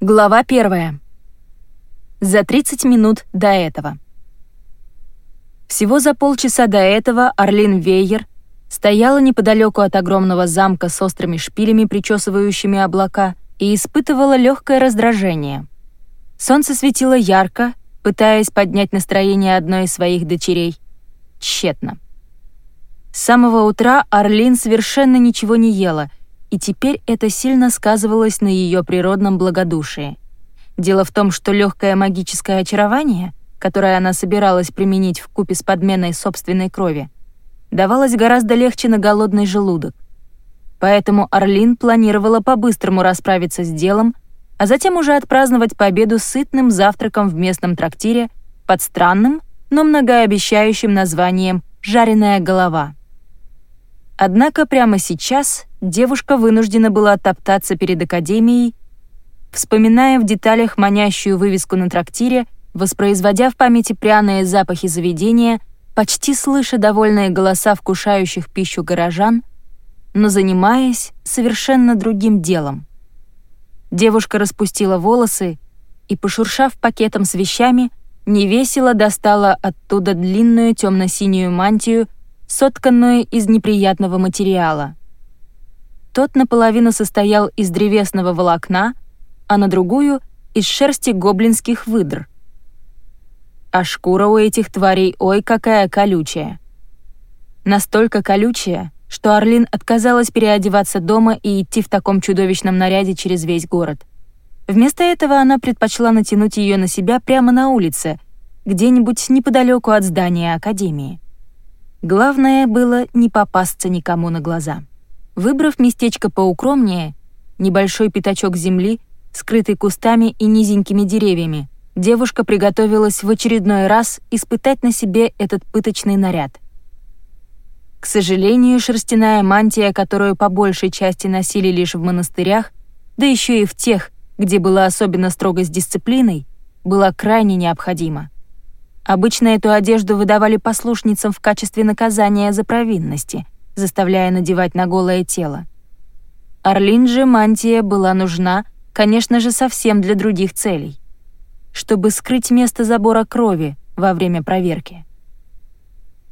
Глава первая. За 30 минут до этого. Всего за полчаса до этого Орлин Вейер стояла неподалеку от огромного замка с острыми шпилями, причесывающими облака, и испытывала легкое раздражение. Солнце светило ярко, пытаясь поднять настроение одной из своих дочерей. Тщетно. С самого утра Орлин совершенно ничего не ела — и теперь это сильно сказывалось на ее природном благодушии. Дело в том, что легкое магическое очарование, которое она собиралась применить в купе с подменой собственной крови, давалось гораздо легче на голодный желудок. Поэтому Орлин планировала по-быстрому расправиться с делом, а затем уже отпраздновать победу сытным завтраком в местном трактире под странным, но многообещающим названием «жареная голова». Однако прямо сейчас девушка вынуждена была топтаться перед академией, вспоминая в деталях манящую вывеску на трактире, воспроизводя в памяти пряные запахи заведения, почти слыша довольные голоса вкушающих пищу горожан, но занимаясь совершенно другим делом. Девушка распустила волосы и, пошуршав пакетом с вещами, невесело достала оттуда длинную темно-синюю мантию сотканную из неприятного материала. Тот наполовину состоял из древесного волокна, а на другую — из шерсти гоблинских выдр. А шкура у этих тварей ой какая колючая. Настолько колючая, что Орлин отказалась переодеваться дома и идти в таком чудовищном наряде через весь город. Вместо этого она предпочла натянуть ее на себя прямо на улице, где-нибудь неподалеку от здания Академии. Главное было не попасться никому на глаза. Выбрав местечко поукромнее, небольшой пятачок земли, скрытый кустами и низенькими деревьями, девушка приготовилась в очередной раз испытать на себе этот пыточный наряд. К сожалению, шерстяная мантия, которую по большей части носили лишь в монастырях, да еще и в тех, где было особенно строго с дисциплиной, была крайне необходима. Обычно эту одежду выдавали послушницам в качестве наказания за провинности, заставляя надевать на голое тело. Орлин же мантия была нужна, конечно же, совсем для других целей. Чтобы скрыть место забора крови во время проверки.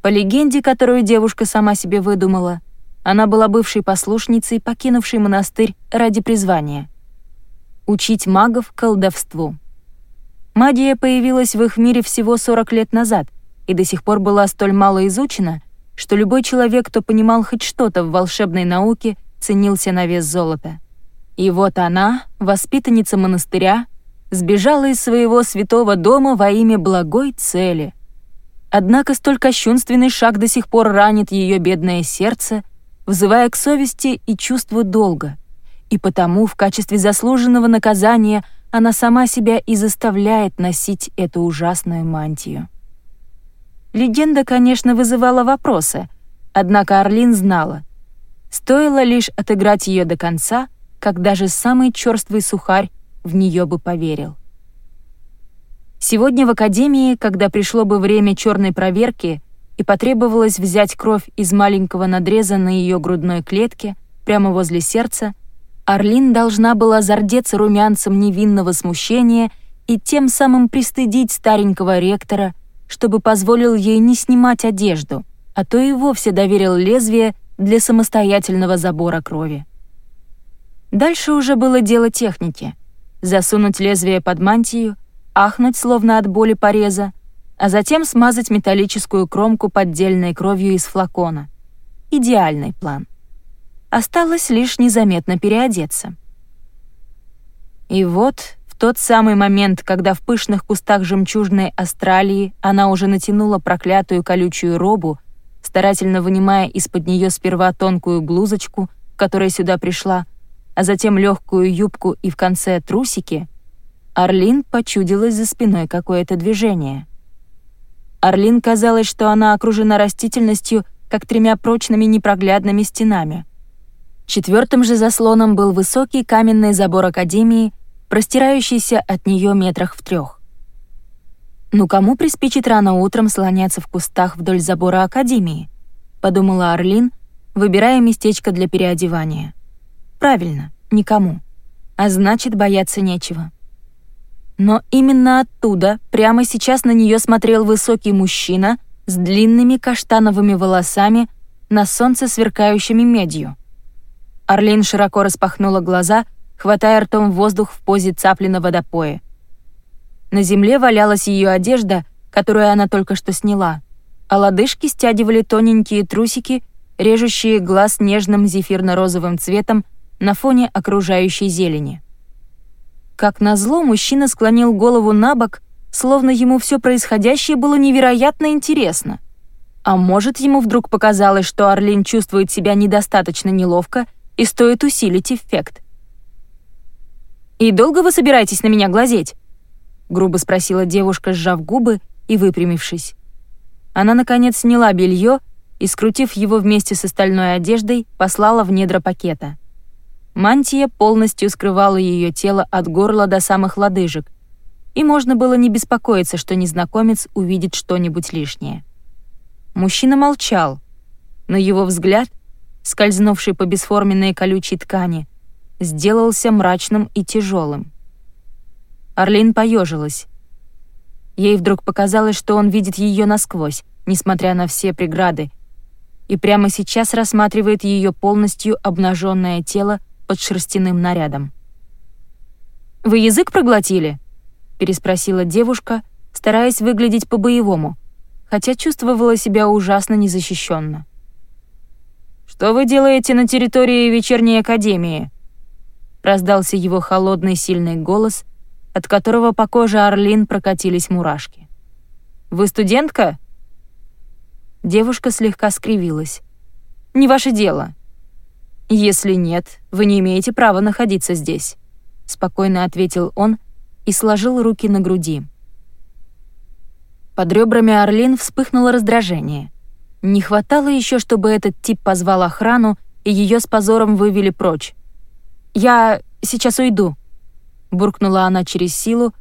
По легенде, которую девушка сама себе выдумала, она была бывшей послушницей, покинувшей монастырь ради призвания — учить магов колдовству. Магия появилась в их мире всего 40 лет назад и до сих пор была столь мало изучена, что любой человек, кто понимал хоть что-то в волшебной науке, ценился на вес золота. И вот она, воспитанница монастыря, сбежала из своего святого дома во имя благой цели. Однако столь кощунственный шаг до сих пор ранит ее бедное сердце, вызывая к совести и чувству долга. И потому в качестве заслуженного наказания – она сама себя и заставляет носить эту ужасную мантию. Легенда, конечно, вызывала вопросы, однако Орлин знала. Стоило лишь отыграть ее до конца, как даже самый черствый сухарь в нее бы поверил. Сегодня в академии, когда пришло бы время черной проверки и потребовалось взять кровь из маленького надреза на ее грудной клетке прямо возле сердца, Орлин должна была зардеться румянцем невинного смущения и тем самым пристыдить старенького ректора, чтобы позволил ей не снимать одежду, а то и вовсе доверил лезвие для самостоятельного забора крови. Дальше уже было дело техники. Засунуть лезвие под мантию, ахнуть словно от боли пореза, а затем смазать металлическую кромку поддельной кровью из флакона. Идеальный план. Осталось лишь незаметно переодеться. И вот, тот самый момент, когда в пышных кустах жемчужной Австралии она уже натянула проклятую колючую робу, старательно вынимая из-под нее сперва тонкую блузочку, которая сюда пришла, а затем легкую юбку и в конце трусики, Орлин почудилась за спиной какое-то движение. Орлин казалось, что она окружена растительностью, как тремя прочными непроглядными стенами — Четвертым же заслоном был высокий каменный забор Академии, простирающийся от нее метрах в трех. «Ну кому приспичит рано утром слоняться в кустах вдоль забора Академии?» — подумала Орлин, выбирая местечко для переодевания. «Правильно, никому. А значит, бояться нечего. Но именно оттуда прямо сейчас на нее смотрел высокий мужчина с длинными каштановыми волосами на солнце сверкающими медью. Орлин широко распахнула глаза, хватая ртом воздух в позе цапли на водопое. На земле валялась ее одежда, которую она только что сняла, а лодыжки стягивали тоненькие трусики, режущие глаз нежным зефирно-розовым цветом на фоне окружающей зелени. Как назло, мужчина склонил голову на бок, словно ему все происходящее было невероятно интересно. А может, ему вдруг показалось, что Орлин чувствует себя недостаточно неловко и стоит усилить эффект. «И долго вы собираетесь на меня глазеть?» — грубо спросила девушка, сжав губы и выпрямившись. Она, наконец, сняла белье и, скрутив его вместе с остальной одеждой, послала в недра пакета. Мантия полностью скрывала ее тело от горла до самых лодыжек, и можно было не беспокоиться, что незнакомец увидит что-нибудь лишнее. Мужчина молчал, но его взгляд, скользнувший по бесформенной колючей ткани, сделался мрачным и тяжелым. Орлин поежилась. Ей вдруг показалось, что он видит ее насквозь, несмотря на все преграды, и прямо сейчас рассматривает ее полностью обнаженное тело под шерстяным нарядом. «Вы язык проглотили?» — переспросила девушка, стараясь выглядеть по-боевому, хотя чувствовала себя ужасно незащищенно. «Что вы делаете на территории вечерней академии?» Раздался его холодный сильный голос — от которого по коже Орлин прокатились мурашки. «Вы студентка?» Девушка слегка скривилась. «Не ваше дело». «Если нет, вы не имеете права находиться здесь», — спокойно ответил он и сложил руки на груди. Под ребрами Орлин вспыхнуло раздражение. Не хватало еще, чтобы этот тип позвал охрану, и ее с позором вывели прочь. «Я сейчас уйду», буркнула она через силу,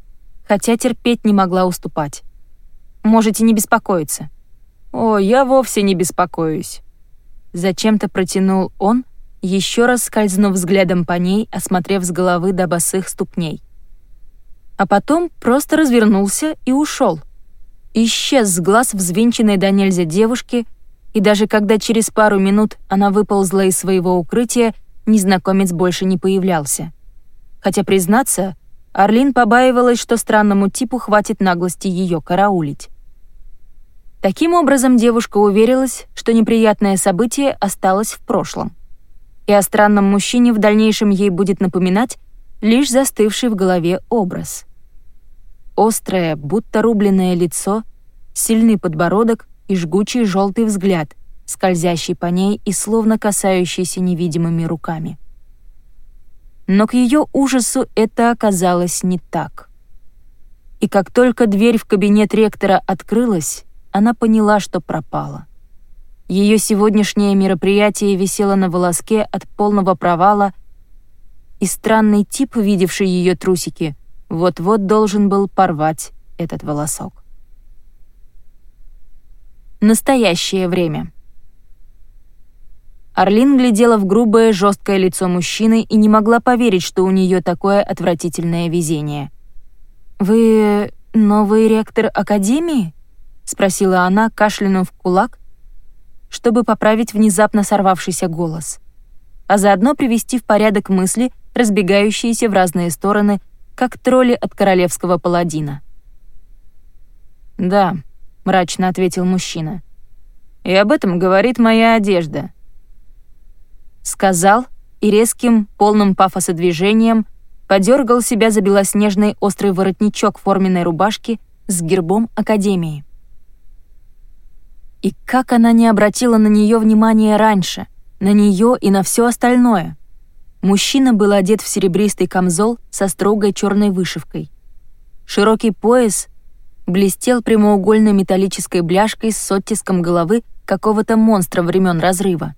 хотя терпеть не могла уступать. Можете не беспокоиться. О, я вовсе не беспокоюсь. Зачем-то протянул он, еще раз скользнув взглядом по ней, осмотрев с головы до босых ступней. А потом просто развернулся и ушел. Исчез с глаз взвинченной до нельзя девушки, и даже когда через пару минут она выползла из своего укрытия, незнакомец больше не появлялся хотя, признаться, Орлин побаивалась, что странному типу хватит наглости ее караулить. Таким образом, девушка уверилась, что неприятное событие осталось в прошлом. И о странном мужчине в дальнейшем ей будет напоминать лишь застывший в голове образ. Острое, будто рубленное лицо, сильный подбородок и жгучий желтый взгляд, скользящий по ней и словно касающийся невидимыми руками. Но к ее ужасу это оказалось не так. И как только дверь в кабинет ректора открылась, она поняла, что пропала. Ее сегодняшнее мероприятие висело на волоске от полного провала, и странный тип, видевший ее трусики, вот-вот должен был порвать этот волосок. Настоящее время. Орлин глядела в грубое, жесткое лицо мужчины и не могла поверить, что у нее такое отвратительное везение. «Вы новый ректор Академии?» — спросила она, кашлянув кулак, чтобы поправить внезапно сорвавшийся голос, а заодно привести в порядок мысли, разбегающиеся в разные стороны, как тролли от королевского паладина. «Да», — мрачно ответил мужчина. «И об этом говорит моя одежда сказал и резким, полным пафоса движением подергал себя за белоснежный острый воротничок форменной рубашки с гербом Академии. И как она не обратила на нее внимания раньше, на нее и на все остальное. Мужчина был одет в серебристый камзол со строгой черной вышивкой. Широкий пояс блестел прямоугольной металлической бляшкой с оттиском головы какого-то монстра времен разрыва.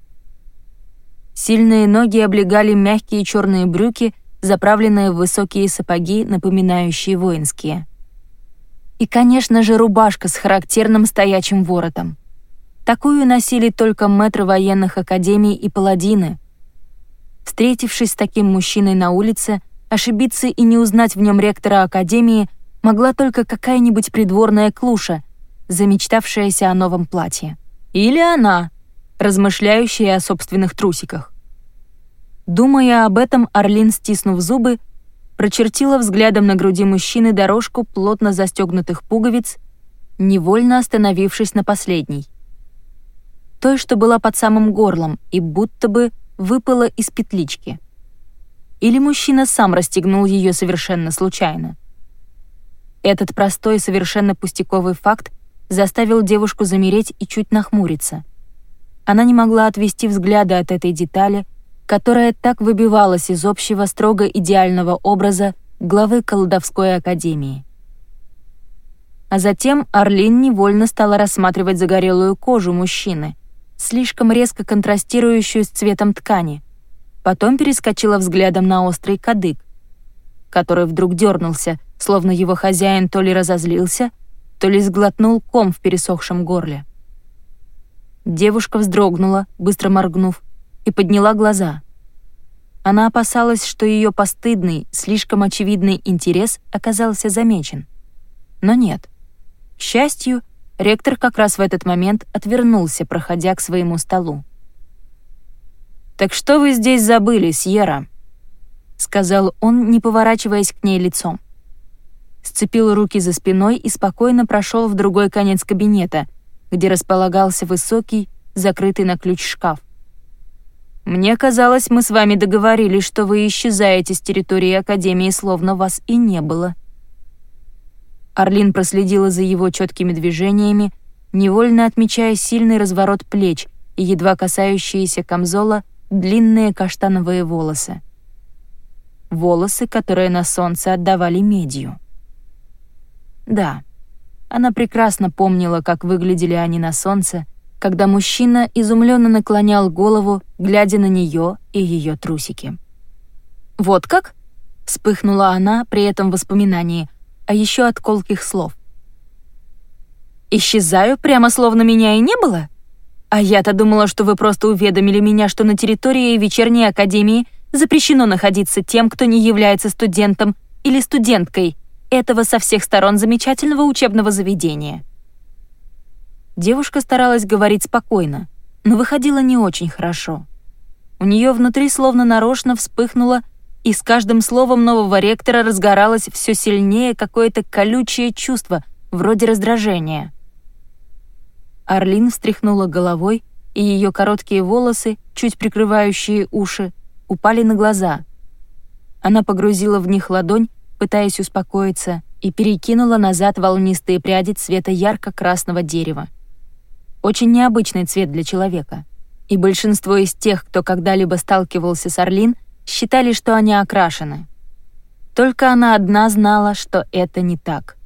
Сильные ноги облегали мягкие черные брюки, заправленные в высокие сапоги, напоминающие воинские. И, конечно же, рубашка с характерным стоячим воротом. Такую носили только мэтры военных академий и паладины. Встретившись с таким мужчиной на улице, ошибиться и не узнать в нем ректора Академии могла только какая-нибудь придворная клуша, замечтавшаяся о новом платье. Или она, размышляющая о собственных трусиках. Думая об этом, Орлин, стиснув зубы, прочертила взглядом на груди мужчины дорожку плотно застегнутых пуговиц, невольно остановившись на последней. Той, что была под самым горлом и будто бы выпала из петлички. Или мужчина сам расстегнул ее совершенно случайно. Этот простой, совершенно пустяковый факт заставил девушку замереть и чуть нахмуриться. Она не могла отвести взгляда от этой детали, которая так выбивалась из общего строго идеального образа главы колдовской академии. А затем Орлин невольно стала рассматривать загорелую кожу мужчины, слишком резко контрастирующую с цветом ткани. Потом перескочила взглядом на острый кадык, который вдруг дернулся, словно его хозяин то ли разозлился, то ли сглотнул ком в пересохшем горле. Девушка вздрогнула, быстро моргнув, и подняла глаза. Она опасалась, что ее постыдный, слишком очевидный интерес оказался замечен. Но нет. К счастью, ректор как раз в этот момент отвернулся, проходя к своему столу. «Так что вы здесь забыли, Сьерра?» — сказал он, не поворачиваясь к ней лицом. Сцепил руки за спиной и спокойно прошел в другой конец кабинета, где располагался высокий, закрытый на ключ шкаф. Мне казалось, мы с вами договорились, что вы исчезаете с территории Академии, словно вас и не было». Орлин проследила за его четкими движениями, невольно отмечая сильный разворот плеч и едва касающиеся камзола длинные каштановые волосы. Волосы, которые на солнце отдавали медью. Да, она прекрасно помнила, как выглядели они на солнце, когда мужчина изумленно наклонял голову, глядя на нее и ее трусики. «Вот как?» — вспыхнула она при этом воспоминании, а еще от колких слов. «Исчезаю, прямо словно меня и не было? А я-то думала, что вы просто уведомили меня, что на территории вечерней академии запрещено находиться тем, кто не является студентом или студенткой этого со всех сторон замечательного учебного заведения». Девушка старалась говорить спокойно, но выходила не очень хорошо. У нее внутри словно нарочно вспыхнуло, и с каждым словом нового ректора разгоралось все сильнее какое-то колючее чувство, вроде раздражения. Орлин встряхнула головой, и ее короткие волосы, чуть прикрывающие уши, упали на глаза. Она погрузила в них ладонь, пытаясь успокоиться, и перекинула назад волнистые пряди цвета ярко-красного дерева. Очень необычный цвет для человека. И большинство из тех, кто когда-либо сталкивался с Орлин, считали, что они окрашены. Только она одна знала, что это не так.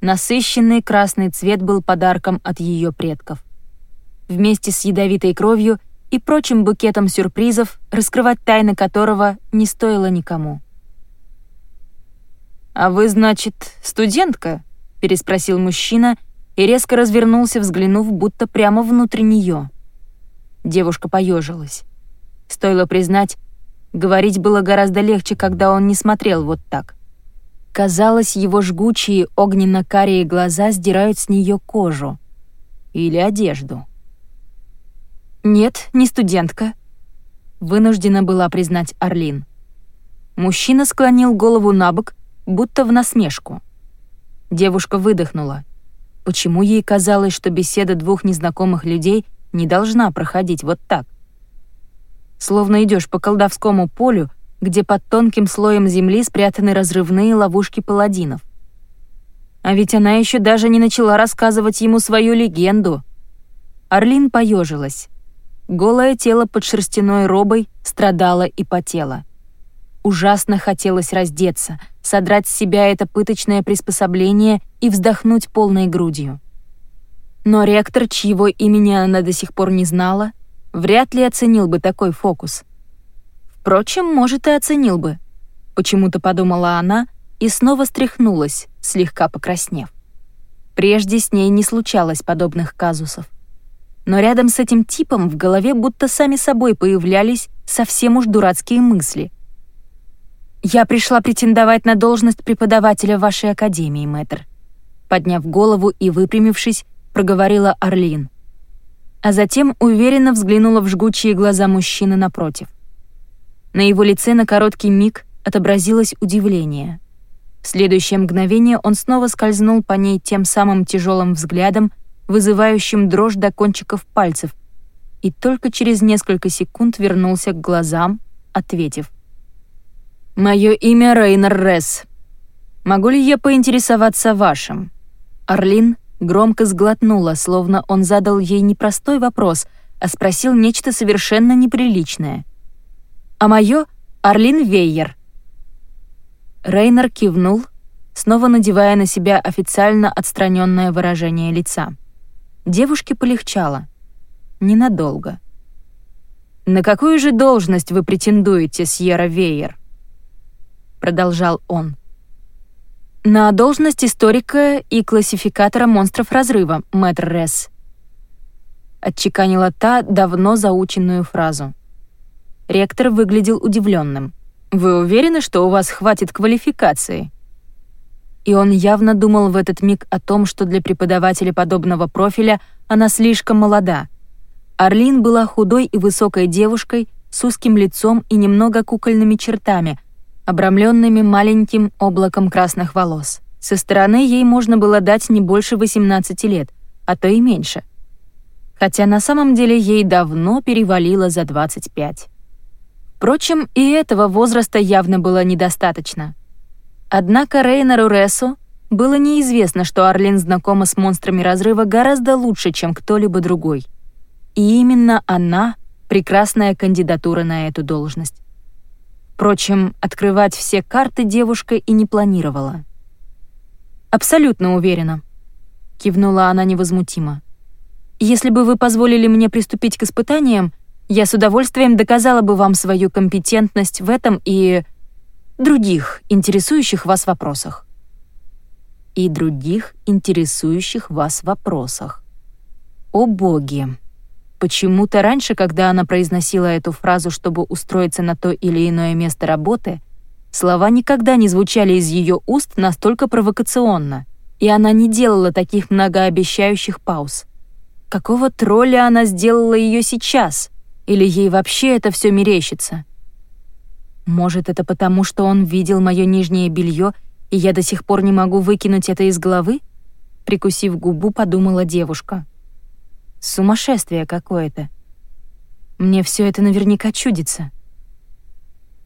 Насыщенный красный цвет был подарком от ее предков. Вместе с ядовитой кровью и прочим букетом сюрпризов, раскрывать тайны которого не стоило никому. «А вы, значит, студентка?» — переспросил мужчина — и резко развернулся, взглянув будто прямо внутрь нее. Девушка поежилась. Стоило признать, говорить было гораздо легче, когда он не смотрел вот так. Казалось, его жгучие огненно-карие глаза сдирают с нее кожу. Или одежду. «Нет, не студентка», — вынуждена была признать Орлин. Мужчина склонил голову на бок, будто в насмешку. Девушка выдохнула. Почему ей казалось, что беседа двух незнакомых людей не должна проходить вот так? Словно идешь по колдовскому полю, где под тонким слоем земли спрятаны разрывные ловушки паладинов. А ведь она еще даже не начала рассказывать ему свою легенду. Орлин поежилась. Голое тело под шерстяной робой страдало и потело. Ужасно хотелось раздеться, содрать с себя это пыточное приспособление и вздохнуть полной грудью. Но ректор, чьего имени она до сих пор не знала, вряд ли оценил бы такой фокус. Впрочем, может, и оценил бы. Почему-то подумала она и снова стряхнулась, слегка покраснев. Прежде с ней не случалось подобных казусов. Но рядом с этим типом в голове будто сами собой появлялись совсем уж дурацкие мысли — «Я пришла претендовать на должность преподавателя вашей академии, мэтр», подняв голову и выпрямившись, проговорила Орлин. А затем уверенно взглянула в жгучие глаза мужчины напротив. На его лице на короткий миг отобразилось удивление. В следующее мгновение он снова скользнул по ней тем самым тяжелым взглядом, вызывающим дрожь до кончиков пальцев, и только через несколько секунд вернулся к глазам, ответив. «Мое имя Рейнер Ресс. Могу ли я поинтересоваться вашим?» Орлин громко сглотнула, словно он задал ей не простой вопрос, а спросил нечто совершенно неприличное. «А мое — Орлин Вейер». Рейнер кивнул, снова надевая на себя официально отстраненное выражение лица. Девушке полегчало. Ненадолго. «На какую же должность вы претендуете, Сьерра Вейер?» Продолжал он. «На должность историка и классификатора монстров разрыва, мэтр Ресс», отчеканила та давно заученную фразу. Ректор выглядел удивленным. «Вы уверены, что у вас хватит квалификации?» И он явно думал в этот миг о том, что для преподавателя подобного профиля она слишком молода. Орлин была худой и высокой девушкой с узким лицом и немного кукольными чертами, обрамленными маленьким облаком красных волос. Со стороны ей можно было дать не больше 18 лет, а то и меньше. Хотя на самом деле ей давно перевалило за 25. Впрочем, и этого возраста явно было недостаточно. Однако Рейнеру Рессу было неизвестно, что Орлин знакома с монстрами разрыва гораздо лучше, чем кто-либо другой. И именно она — прекрасная кандидатура на эту должность. Впрочем, открывать все карты девушка и не планировала. «Абсолютно уверена», — кивнула она невозмутимо. «Если бы вы позволили мне приступить к испытаниям, я с удовольствием доказала бы вам свою компетентность в этом и других интересующих вас вопросах. И других интересующих вас вопросах. О боги! Почему-то раньше, когда она произносила эту фразу, чтобы устроиться на то или иное место работы, слова никогда не звучали из ее уст настолько провокационно, и она не делала таких многообещающих пауз. Какого тролля она сделала ее сейчас? Или ей вообще это все мерещится? Может, это потому, что он видел мое нижнее белье, и я до сих пор не могу выкинуть это из головы? Прикусив губу, подумала девушка. Сумасшествие какое-то. Мне все это наверняка чудится.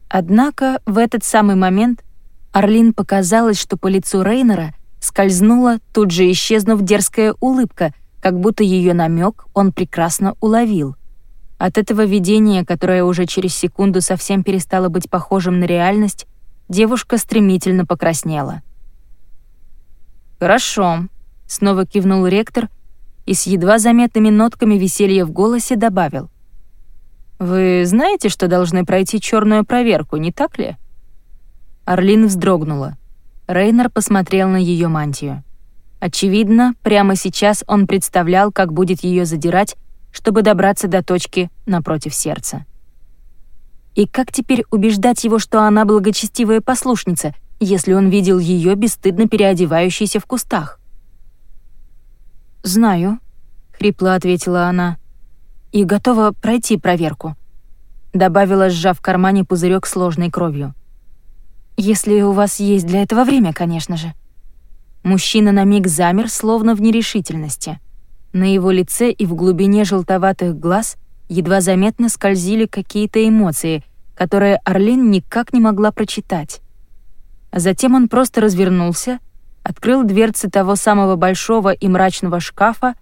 Однако в этот самый момент Орлин показалось, что по лицу Рейнера скользнула, тут же исчезнув дерзкая улыбка, как будто ее намек он прекрасно уловил — от этого видения, которое уже через секунду совсем перестало быть похожим на реальность, девушка стремительно покраснела. «Хорошо», — снова кивнул ректор и с едва заметными нотками веселья в голосе добавил. «Вы знаете, что должны пройти черную проверку, не так ли?» Орлин вздрогнула. Рейнер посмотрел на ее мантию. Очевидно, прямо сейчас он представлял, как будет ее задирать, чтобы добраться до точки напротив сердца. И как теперь убеждать его, что она благочестивая послушница, если он видел ее бесстыдно переодевающейся в кустах? «Знаю», — хрипло ответила она, — «и готова пройти проверку», — добавила, сжав в кармане пузырек сложной кровью. «Если у вас есть для этого время, конечно же». Мужчина на миг замер, словно в нерешительности — на его лице и в глубине желтоватых глаз едва заметно скользили какие-то эмоции, которые Орлин никак не могла прочитать. Затем он просто развернулся, открыл дверцы того самого большого и мрачного шкафа,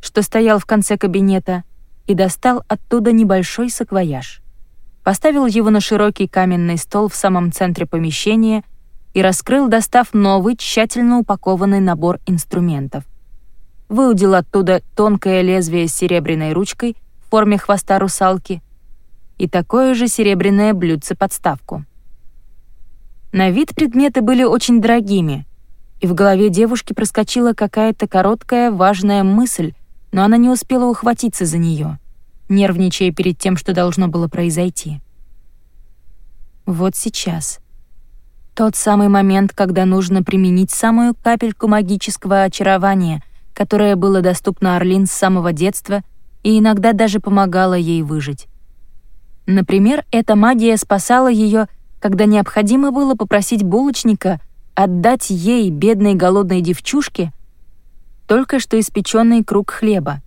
что стоял в конце кабинета, и достал оттуда небольшой саквояж. Поставил его на широкий каменный стол в самом центре помещения и раскрыл, достав новый, тщательно упакованный набор инструментов выудил оттуда тонкое лезвие с серебряной ручкой в форме хвоста русалки и такое же серебряное блюдце-подставку. На вид предметы были очень дорогими, и в голове девушки проскочила какая-то короткая важная мысль, но она не успела ухватиться за нее, нервничая перед тем, что должно было произойти. Вот сейчас, Тот самый момент, когда нужно применить самую капельку магического очарования, которое было доступно Орлин с самого детства и иногда даже помогало ей выжить. Например, эта магия спасала ее, когда необходимо было попросить булочника отдать ей, бедной голодной девчушке, только что испеченный круг хлеба,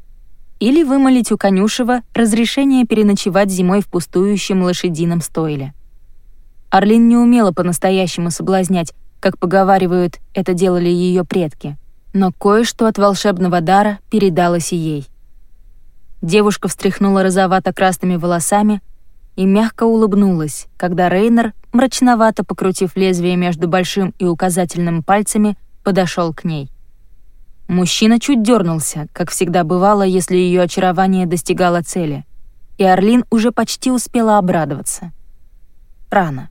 или вымолить у конюшева разрешение переночевать зимой в пустующем лошадином стойле. Орлин не умела по-настоящему соблазнять, как поговаривают, это делали ее предки, но кое-что от волшебного дара передалось и ей. Девушка встряхнула розовато-красными волосами и мягко улыбнулась, когда Рейнер, мрачновато покрутив лезвие между большим и указательным пальцами, подошел к ней. Мужчина чуть дернулся, как всегда бывало, если ее очарование достигало цели, и Орлин уже почти успела обрадоваться. Рано.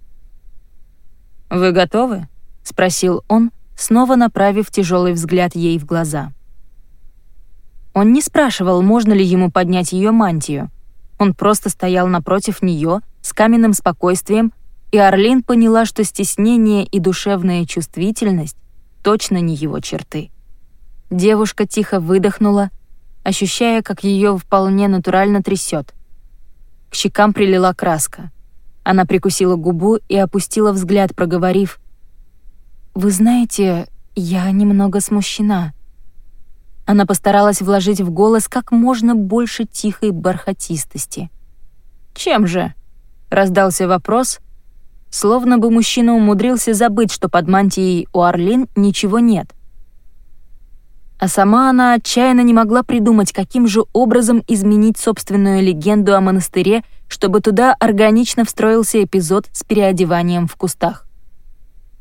«Вы готовы?» — спросил он, снова направив тяжелый взгляд ей в глаза. Он не спрашивал, можно ли ему поднять ее мантию. Он просто стоял напротив нее с каменным спокойствием, и Орлин поняла, что стеснение и душевная чувствительность точно не его черты. Девушка тихо выдохнула, ощущая, как ее вполне натурально трясет. К щекам прилила краска. Она прикусила губу и опустила взгляд, проговорив. «Вы знаете, я немного смущена». Она постаралась вложить в голос как можно больше тихой бархатистости. «Чем же?» — раздался вопрос, словно бы мужчина умудрился забыть, что под мантией у Орлин ничего нет — а сама она отчаянно не могла придумать, каким же образом изменить собственную легенду о монастыре, чтобы туда органично встроился эпизод с переодеванием в кустах.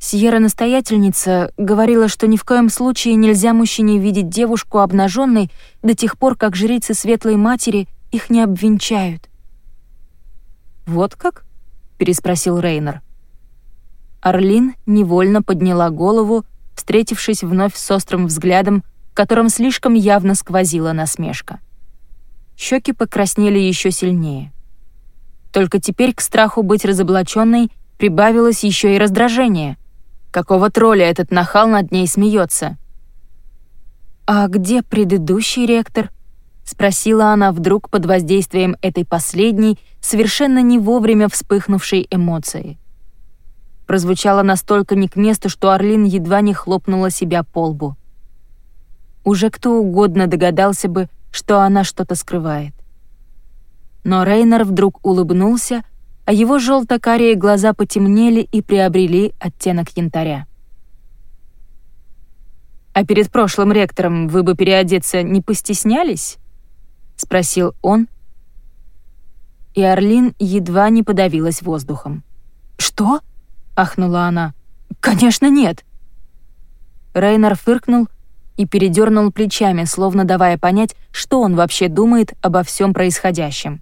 Сьерра-настоятельница говорила, что ни в коем случае нельзя мужчине видеть девушку обнаженной до тех пор, как жрицы Светлой Матери их не обвенчают. «Вот как?» — переспросил Рейнер. Орлин невольно подняла голову, встретившись вновь с острым взглядом в котором слишком явно сквозила насмешка. Щеки покраснели еще сильнее. Только теперь к страху быть разоблаченной прибавилось еще и раздражение. Какого тролля этот нахал над ней смеется? «А где предыдущий ректор?» — спросила она вдруг под воздействием этой последней, совершенно не вовремя вспыхнувшей эмоции. Прозвучало настолько не к месту, что Орлин едва не хлопнула себя по лбу уже кто угодно догадался бы, что она что-то скрывает. Но Рейнер вдруг улыбнулся, а его желто-карие глаза потемнели и приобрели оттенок янтаря. «А перед прошлым ректором вы бы переодеться не постеснялись?» — спросил он, и Орлин едва не подавилась воздухом. «Что?» — ахнула она. «Конечно, нет!» Рейнер фыркнул и передернул плечами, словно давая понять, что он вообще думает обо всем происходящем.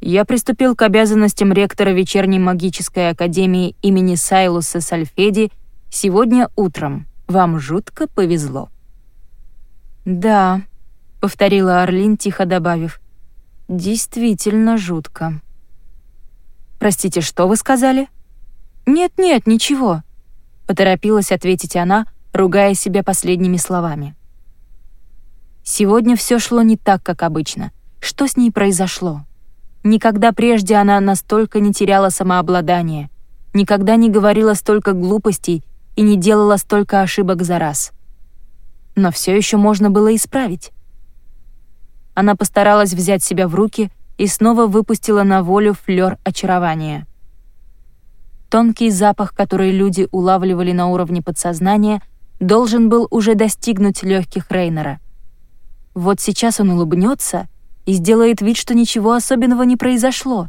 Я приступил к обязанностям ректора вечерней магической академии имени Сайлуса Сальфеди сегодня утром. Вам жутко повезло. «Да», — повторила Орлин, тихо добавив, — «действительно жутко». «Простите, что вы сказали?» «Нет-нет, ничего», — поторопилась ответить она, ругая себя последними словами. Сегодня все шло не так, как обычно. Что с ней произошло? Никогда прежде она настолько не теряла самообладание, никогда не говорила столько глупостей и не делала столько ошибок за раз. Но все еще можно было исправить. Она постаралась взять себя в руки и снова выпустила на волю флёр очарования. Тонкий запах, который люди улавливали на уровне подсознания — должен был уже достигнуть легких Рейнера. Вот сейчас он улыбнется и сделает вид, что ничего особенного не произошло.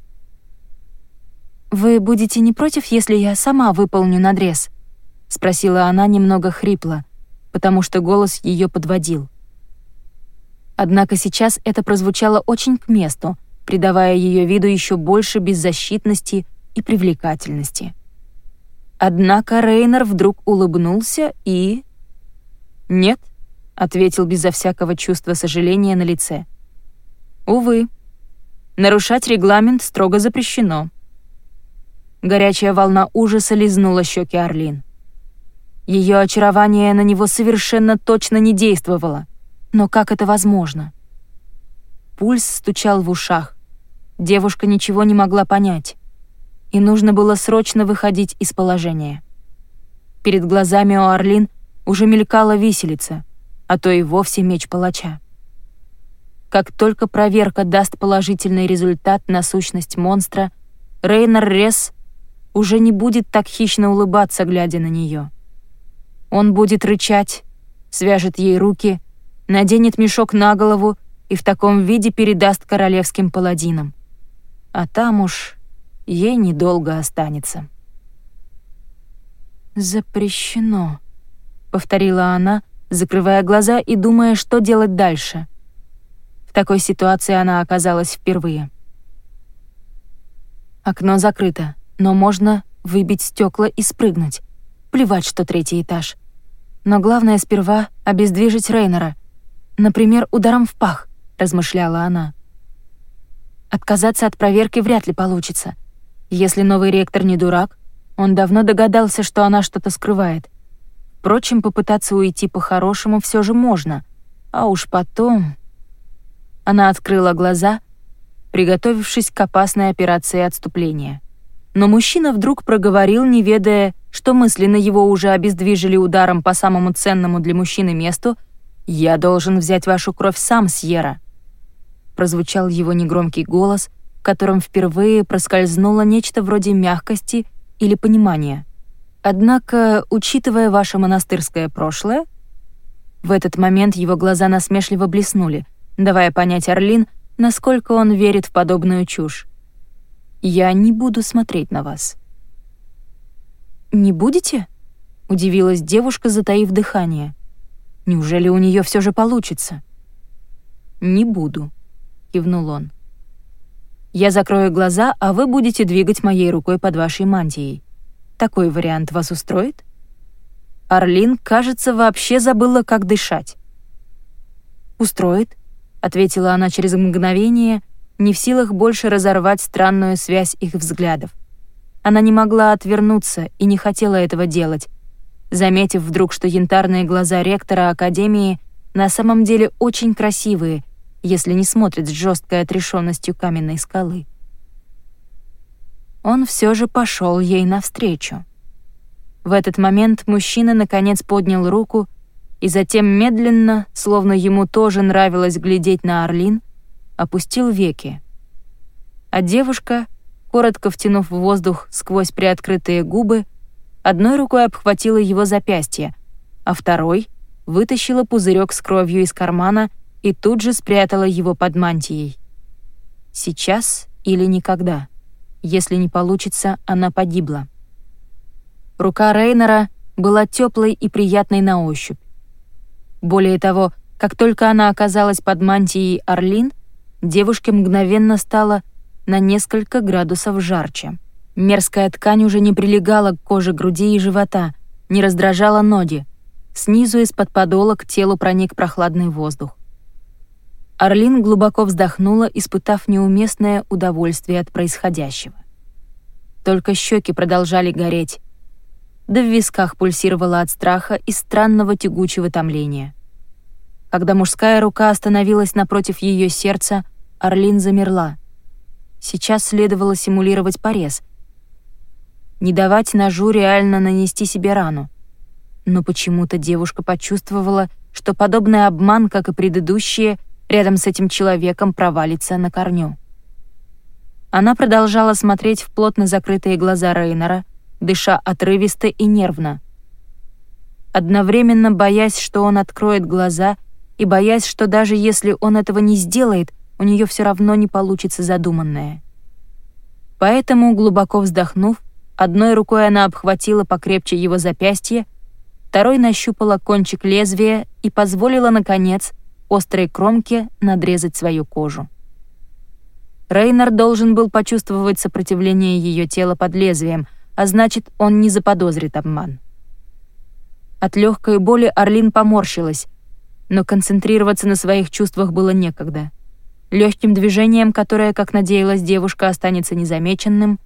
«Вы будете не против, если я сама выполню надрез?» — спросила она немного хрипло, потому что голос ее подводил. Однако сейчас это прозвучало очень к месту, придавая ее виду еще больше беззащитности и привлекательности. Однако Рейнер вдруг улыбнулся и... «Нет», — ответил безо всякого чувства сожаления на лице. «Увы, нарушать регламент строго запрещено». Горячая волна ужаса лизнула щеки Орлин. Ее очарование на него совершенно точно не действовало. Но как это возможно? Пульс стучал в ушах. Девушка ничего не могла понять. И нужно было срочно выходить из положения. Перед глазами у Орлин уже мелькала виселица, а то и вовсе меч палача. Как только проверка даст положительный результат на сущность монстра, Рейнер Рес уже не будет так хищно улыбаться, глядя на нее. Он будет рычать, свяжет ей руки, наденет мешок на голову и в таком виде передаст королевским паладинам. А там уж ей недолго останется. «Запрещено», — повторила она, закрывая глаза и думая, что делать дальше. Такой ситуации она оказалась впервые. Окно закрыто но можно выбить стекла и спрыгнуть. Плевать, что третий этаж. Но главное сперва обездвижить Рейнера. Например, ударом в пах, размышляла она. Отказаться от проверки вряд ли получится. Если новый ректор не дурак, он давно догадался, что она что-то скрывает. Впрочем, попытаться уйти по-хорошему все же можно. А уж потом... Она открыла глаза, приготовившись к опасной операции отступления но мужчина вдруг проговорил, не ведая, что мысленно его уже обездвижили ударом по самому ценному для мужчины месту, «Я должен взять вашу кровь сам, Сьерра». Прозвучал его негромкий голос, в котором впервые проскользнуло нечто вроде мягкости или понимания. Однако, учитывая ваше монастырское прошлое, в этот момент его глаза насмешливо блеснули, давая понять Орлин, насколько он верит в подобную чушь. Я не буду смотреть на вас». «Не будете?» — удивилась девушка, затаив дыхание. «Неужели у нее все же получится?» «Не буду», — кивнул он. «Я закрою глаза, а вы будете двигать моей рукой под вашей мантией. Такой вариант вас устроит?» Орлин, кажется, вообще забыла, как дышать. «Устроит», — ответила она через мгновение, не в силах больше разорвать странную связь их взглядов. Она не могла отвернуться и не хотела этого делать, заметив вдруг, что янтарные глаза ректора Академии на самом деле очень красивые, если не смотрят с жесткой отрешенностью каменной скалы. Он все же пошел ей навстречу. В этот момент мужчина наконец поднял руку и затем медленно, словно ему тоже нравилось глядеть на Орлин, опустил веки. А девушка, коротко втянув воздух сквозь приоткрытые губы, одной рукой обхватила его запястье, а второй вытащила пузырек с кровью из кармана и тут же спрятала его под мантией. Сейчас или никогда. Если не получится, она погибла. Рука Рейнера была теплой и приятной на ощупь. Более того, как только она оказалась под мантией Орлин, девушке мгновенно стало на несколько градусов жарче. Мерзкая ткань уже не прилегала к коже груди и живота, не раздражала ноги. Снизу из-под подола к телу проник прохладный воздух. Орлин глубоко вздохнула, испытав неуместное удовольствие от происходящего. Только щеки продолжали гореть, да в висках пульсировала от страха и странного тягучего томления. Когда мужская рука остановилась напротив ее сердца, Орлин замерла. Сейчас следовало симулировать порез. Не давать ножу реально нанести себе рану. Но почему-то девушка почувствовала, что подобный обман, как и предыдущие, рядом с этим человеком провалится на корню. Она продолжала смотреть в плотно закрытые глаза Рейнера, дыша отрывисто и нервно. Одновременно боясь, что он откроет глаза — и боясь, что даже если он этого не сделает, у нее все равно не получится задуманное. Поэтому, глубоко вздохнув, одной рукой она обхватила покрепче его запястье, второй нащупала кончик лезвия и позволила, наконец, острой кромке надрезать свою кожу. Рейнер должен был почувствовать сопротивление ее тела под лезвием, а значит, он не заподозрит обман. От легкой боли Орлин поморщилась, но концентрироваться на своих чувствах было некогда. Легким движением, которое, как надеялась девушка, останется незамеченным,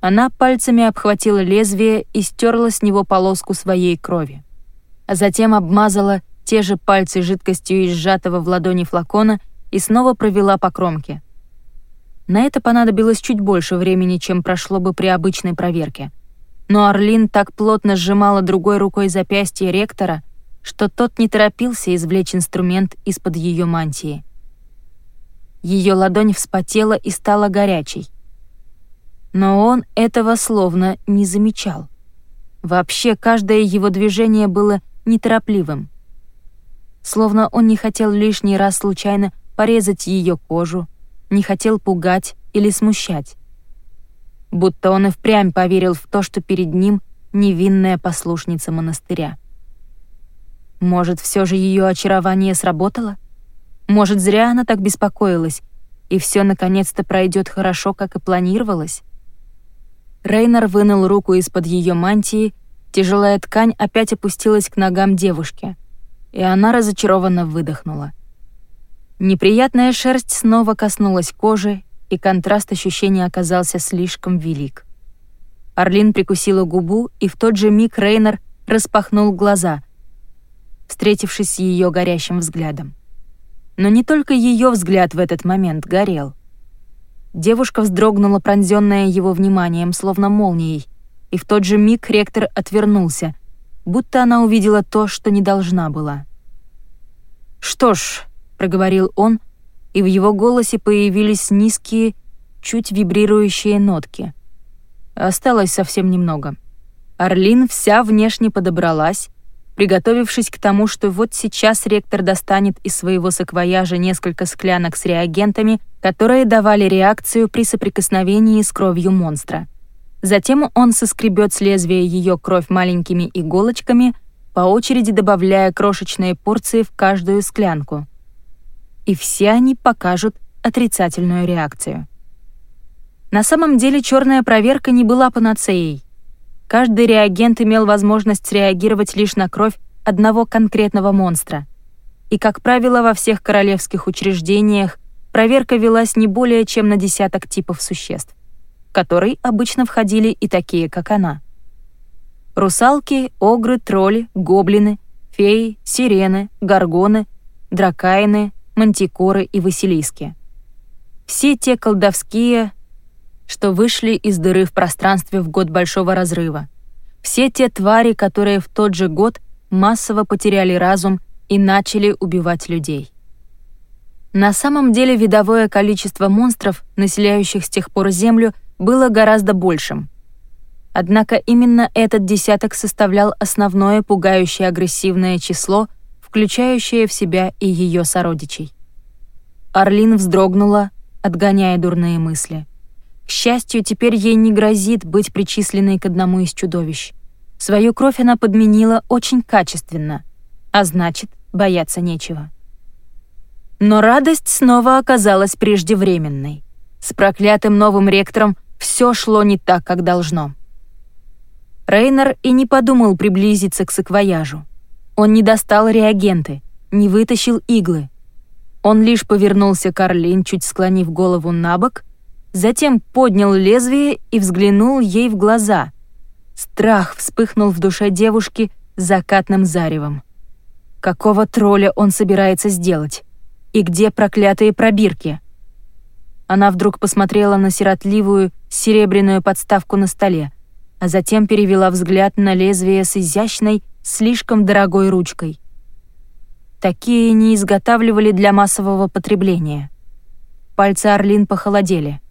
Она пальцами обхватила лезвие и стерла с него полоску своей крови. А затем обмазала те же пальцы жидкостью из сжатого в ладони флакона и снова провела по кромке. На это понадобилось чуть больше времени, чем прошло бы при обычной проверке. Но Орлин так плотно сжимала другой рукой запястье ректора, что тот не торопился извлечь инструмент из-под ее мантии. Ее ладонь вспотела и стала горячей. Но он этого словно не замечал. Вообще, каждое его движение было неторопливым. Словно он не хотел лишний раз случайно порезать ее кожу, не хотел пугать или смущать. Будто он и впрямь поверил в то, что перед ним невинная послушница монастыря. Может, все же ее очарование сработало? Может, зря она так беспокоилась, и все наконец-то пройдет хорошо, как и планировалось? Рейнер вынул руку из-под ее мантии, тяжелая ткань опять опустилась к ногам девушки, и она разочарованно выдохнула. Неприятная шерсть снова коснулась кожи, и контраст ощущений оказался слишком велик. Орлин прикусила губу, и в тот же миг Рейнер распахнул глаза, встретившись с ее горящим взглядом. Но не только ее взгляд в этот момент горел. Девушка вздрогнула, пронзенная его вниманием, словно молнией, и в тот же миг ректор отвернулся, будто она увидела то, что не должна была. «Что ж», — проговорил он, и в его голосе появились низкие, чуть вибрирующие нотки. Осталось совсем немного. Орлин вся внешне подобралась, приготовившись к тому, что вот сейчас ректор достанет из своего саквояжа несколько склянок с реагентами, которые давали реакцию при соприкосновении с кровью монстра. Затем он соскребет с лезвия ее кровь маленькими иголочками, по очереди добавляя крошечные порции в каждую склянку. И все они покажут отрицательную реакцию. На самом деле черная проверка не была панацеей. Каждый реагент имел возможность среагировать лишь на кровь одного конкретного монстра. И, как правило, во всех королевских учреждениях проверка велась не более чем на десяток типов существ, в которые обычно входили и такие, как она. Русалки, огры, тролли, гоблины, феи, сирены, горгоны, дракайны, мантикоры и василиски. Все те колдовские, что вышли из дыры в пространстве в год Большого Разрыва. Все те твари, которые в тот же год массово потеряли разум и начали убивать людей. На самом деле видовое количество монстров, населяющих с тех пор Землю, было гораздо большим. Однако именно этот десяток составлял основное пугающее агрессивное число, включающее в себя и ее сородичей. Орлин вздрогнула, отгоняя дурные мысли. К счастью, теперь ей не грозит быть причисленной к одному из чудовищ. Свою кровь она подменила очень качественно, а значит, бояться нечего. Но радость снова оказалась преждевременной. С проклятым новым ректором все шло не так, как должно. Рейнер и не подумал приблизиться к саквояжу. Он не достал реагенты, не вытащил иглы. Он лишь повернулся к Орлин, чуть склонив голову на бок, затем поднял лезвие и взглянул ей в глаза. Страх вспыхнул в душе девушки закатным заревом. Какого тролля он собирается сделать? И где проклятые пробирки? Она вдруг посмотрела на сиротливую серебряную подставку на столе, а затем перевела взгляд на лезвие с изящной, слишком дорогой ручкой. Такие не изготавливали для массового потребления. Пальцы Орлин похолодели —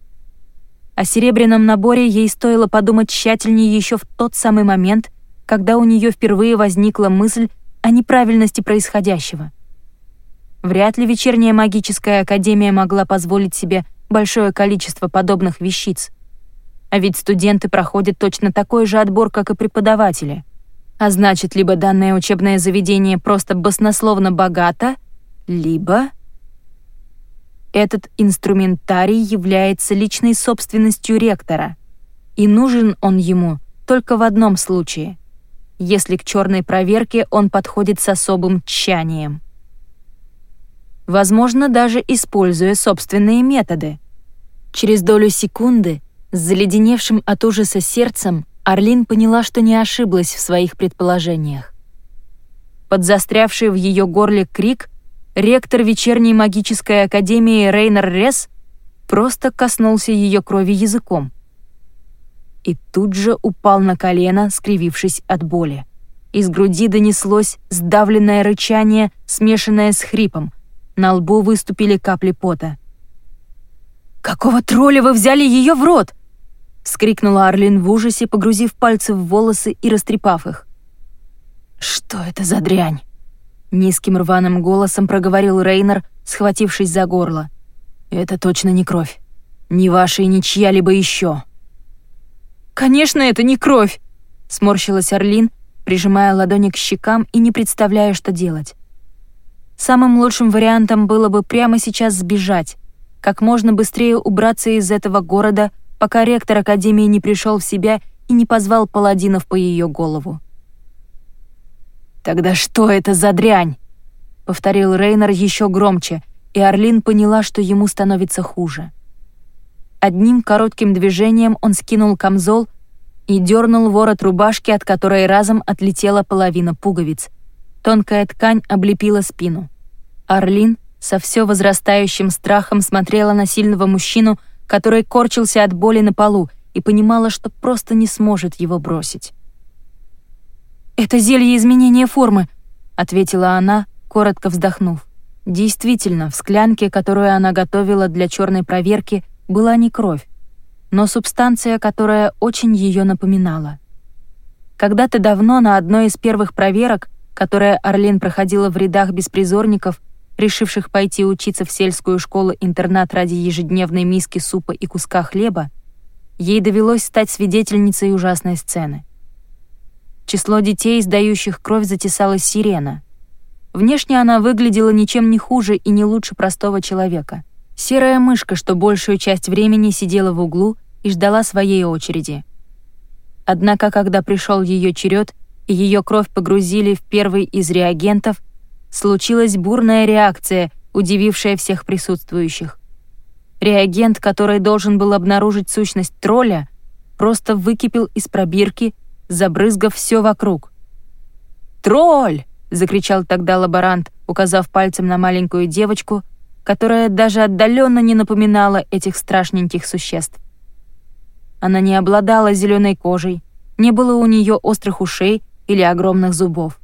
о серебряном наборе ей стоило подумать тщательнее еще в тот самый момент, когда у нее впервые возникла мысль о неправильности происходящего. Вряд ли вечерняя магическая академия могла позволить себе большое количество подобных вещиц. А ведь студенты проходят точно такой же отбор, как и преподаватели. А значит, либо данное учебное заведение просто баснословно богато, либо... Этот инструментарий является личной собственностью ректора, и нужен он ему только в одном случае, если к черной проверке он подходит с особым тщанием. Возможно, даже используя собственные методы. Через долю секунды С заледеневшим от ужаса сердцем Орлин поняла, что не ошиблась в своих предположениях. Под застрявший в ее горле крик ректор вечерней магической академии Рейнер Рес просто коснулся ее крови языком. И тут же упал на колено, скривившись от боли. Из груди донеслось сдавленное рычание, смешанное с хрипом. На лбу выступили капли пота. «Какого тролля вы взяли ее в рот?» — вскрикнула Арлин в ужасе, погрузив пальцы в волосы и растрепав их. «Что это за дрянь?» — низким рваным голосом проговорил Рейнер, схватившись за горло. «Это точно не кровь. Ни ваша и ни чья-либо еще». «Конечно, это не кровь!» — сморщилась Орлин, прижимая ладони к щекам и не представляя, что делать. Самым лучшим вариантом было бы прямо сейчас сбежать, как можно быстрее убраться из этого города, пока ректор Академии не пришел в себя и не позвал паладинов по ее голову. «Тогда что это за дрянь?» — повторил Рейнер еще громче, и Орлин поняла, что ему становится хуже. Одним коротким движением он скинул камзол и дернул ворот рубашки, от которой разом отлетела половина пуговиц. Тонкая ткань облепила спину. Орлин со все возрастающим страхом смотрела на сильного мужчину, который корчился от боли на полу, и понимала, что просто не сможет его бросить. «Это зелье изменения формы», — ответила она, коротко вздохнув. Действительно, в склянке, которую она готовила для черной проверки, была не кровь, но субстанция, которая очень ее напоминала. Когда-то давно на одной из первых проверок, которая Орлин проходила в рядах беспризорников, решивших пойти учиться в сельскую школу-интернат ради ежедневной миски супа и куска хлеба, ей довелось стать свидетельницей ужасной сцены число детей, издающих кровь, затесалась сирена. Внешне она выглядела ничем не хуже и не лучше простого человека. Серая мышка, что большую часть времени сидела в углу и ждала своей очереди. Однако, когда пришел ее черед и ее кровь погрузили в первый из реагентов, случилась бурная реакция, удивившая всех присутствующих. Реагент, который должен был обнаружить сущность тролля, просто выкипел из пробирки забрызгав все вокруг. «Тролль!» — закричал тогда лаборант, указав пальцем на маленькую девочку, которая даже отдаленно не напоминала этих страшненьких существ. Она не обладала зеленой кожей, не было у нее острых ушей или огромных зубов.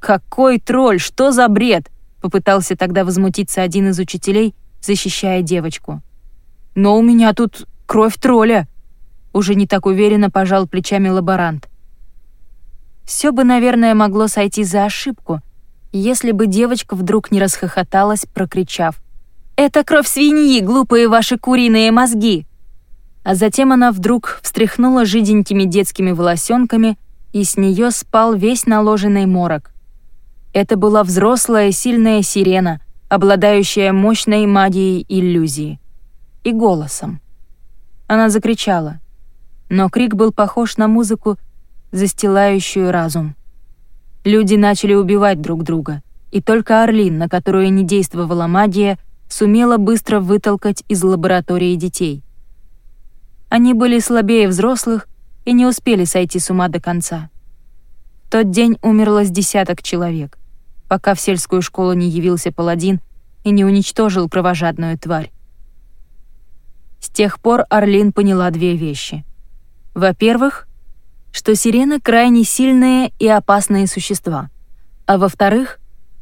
«Какой тролль? Что за бред?» — попытался тогда возмутиться один из учителей, защищая девочку. «Но у меня тут кровь тролля», уже не так уверенно пожал плечами лаборант. Все бы, наверное, могло сойти за ошибку, если бы девочка вдруг не расхохоталась, прокричав «Это кровь свиньи, глупые ваши куриные мозги!» А затем она вдруг встряхнула жиденькими детскими волосенками, и с нее спал весь наложенный морок. Это была взрослая сильная сирена, обладающая мощной магией иллюзии. И голосом. Она закричала — но крик был похож на музыку, застилающую разум. Люди начали убивать друг друга, и только Орлин, на которую не действовала магия, сумела быстро вытолкать из лаборатории детей. Они были слабее взрослых и не успели сойти с ума до конца. Тот день умерло с десяток человек, пока в сельскую школу не явился паладин и не уничтожил кровожадную тварь. С тех пор Орлин поняла две вещи. Во-первых, что сирены крайне сильные и опасные существа, а во-вторых,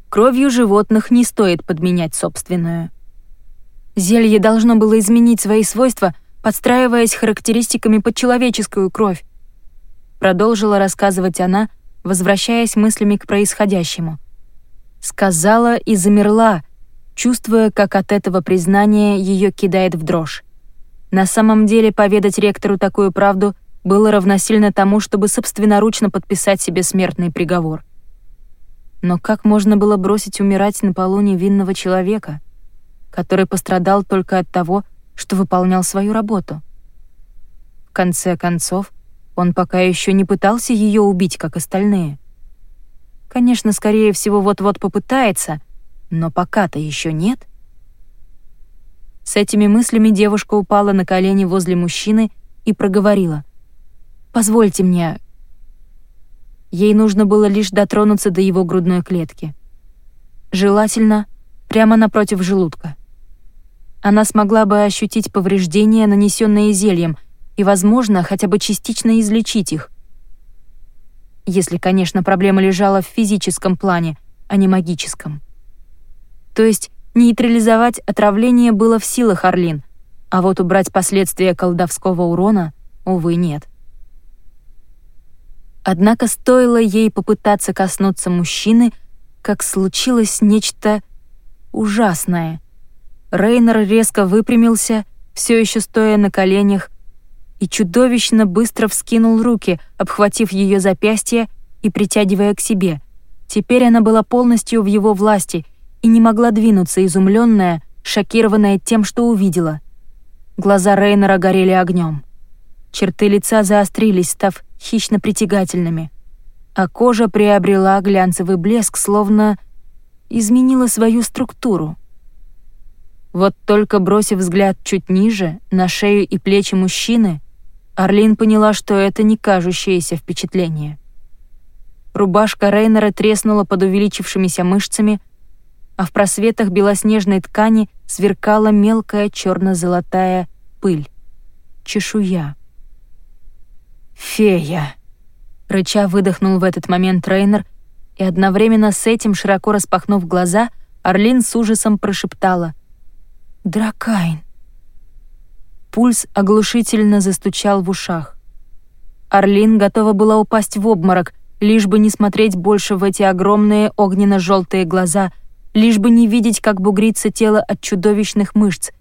кровью животных не стоит подменять собственную. Зелье должно было изменить свои свойства, подстраиваясь характеристиками под человеческую кровь. Продолжила рассказывать она, возвращаясь мыслями к происходящему. Сказала и замерла, чувствуя, как от этого признания ее кидает в дрожь. На самом деле поведать ректору такую правду — было равносильно тому, чтобы собственноручно подписать себе смертный приговор. Но как можно было бросить умирать на полу невинного человека, который пострадал только от того, что выполнял свою работу? В конце концов, он пока еще не пытался ее убить, как остальные. Конечно, скорее всего, вот-вот попытается, но пока-то еще нет. С этими мыслями девушка упала на колени возле мужчины и проговорила. «Позвольте мне...» Ей нужно было лишь дотронуться до его грудной клетки. Желательно, прямо напротив желудка. Она смогла бы ощутить повреждения, нанесенные зельем, и, возможно, хотя бы частично излечить их. Если, конечно, проблема лежала в физическом плане, а не магическом. То есть Нейтрализовать отравление было в силах Орлин, а вот убрать последствия колдовского урона, увы, нет. Однако стоило ей попытаться коснуться мужчины, как случилось нечто ужасное. Рейнер резко выпрямился, все еще стоя на коленях, и чудовищно быстро вскинул руки, обхватив ее запястье и притягивая к себе. Теперь она была полностью в его власти — и не могла двинуться, изумленная, шокированная тем, что увидела. Глаза Рейнера горели огнем. Черты лица заострились, став хищно притягательными, а кожа приобрела глянцевый блеск, словно изменила свою структуру. Вот только бросив взгляд чуть ниже, на шею и плечи мужчины, Орлин поняла, что это не кажущееся впечатление. Рубашка Рейнера треснула под увеличившимися мышцами, а в просветах белоснежной ткани сверкала мелкая черно-золотая пыль. Чешуя. «Фея!» Рыча выдохнул в этот момент трейнер, и одновременно с этим, широко распахнув глаза, Орлин с ужасом прошептала «Дракайн!». Пульс оглушительно застучал в ушах. Орлин готова была упасть в обморок, лишь бы не смотреть больше в эти огромные огненно-желтые глаза — лишь бы не видеть, как бугрится тело от чудовищных мышц,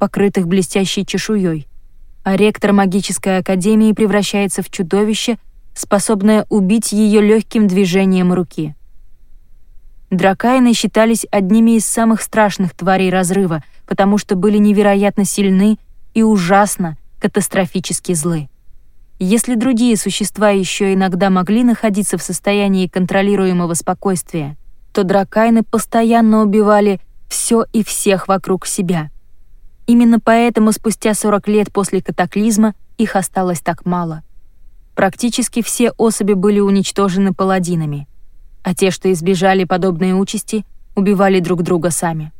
покрытых блестящей чешуей, а ректор магической академии превращается в чудовище, способное убить ее легким движением руки. Дракайны считались одними из самых страшных тварей разрыва, потому что были невероятно сильны и ужасно, катастрофически злы. Если другие существа еще иногда могли находиться в состоянии контролируемого спокойствия, то дракайны постоянно убивали все и всех вокруг себя. Именно поэтому спустя 40 лет после катаклизма их осталось так мало. Практически все особи были уничтожены паладинами, а те, что избежали подобной участи, убивали друг друга сами.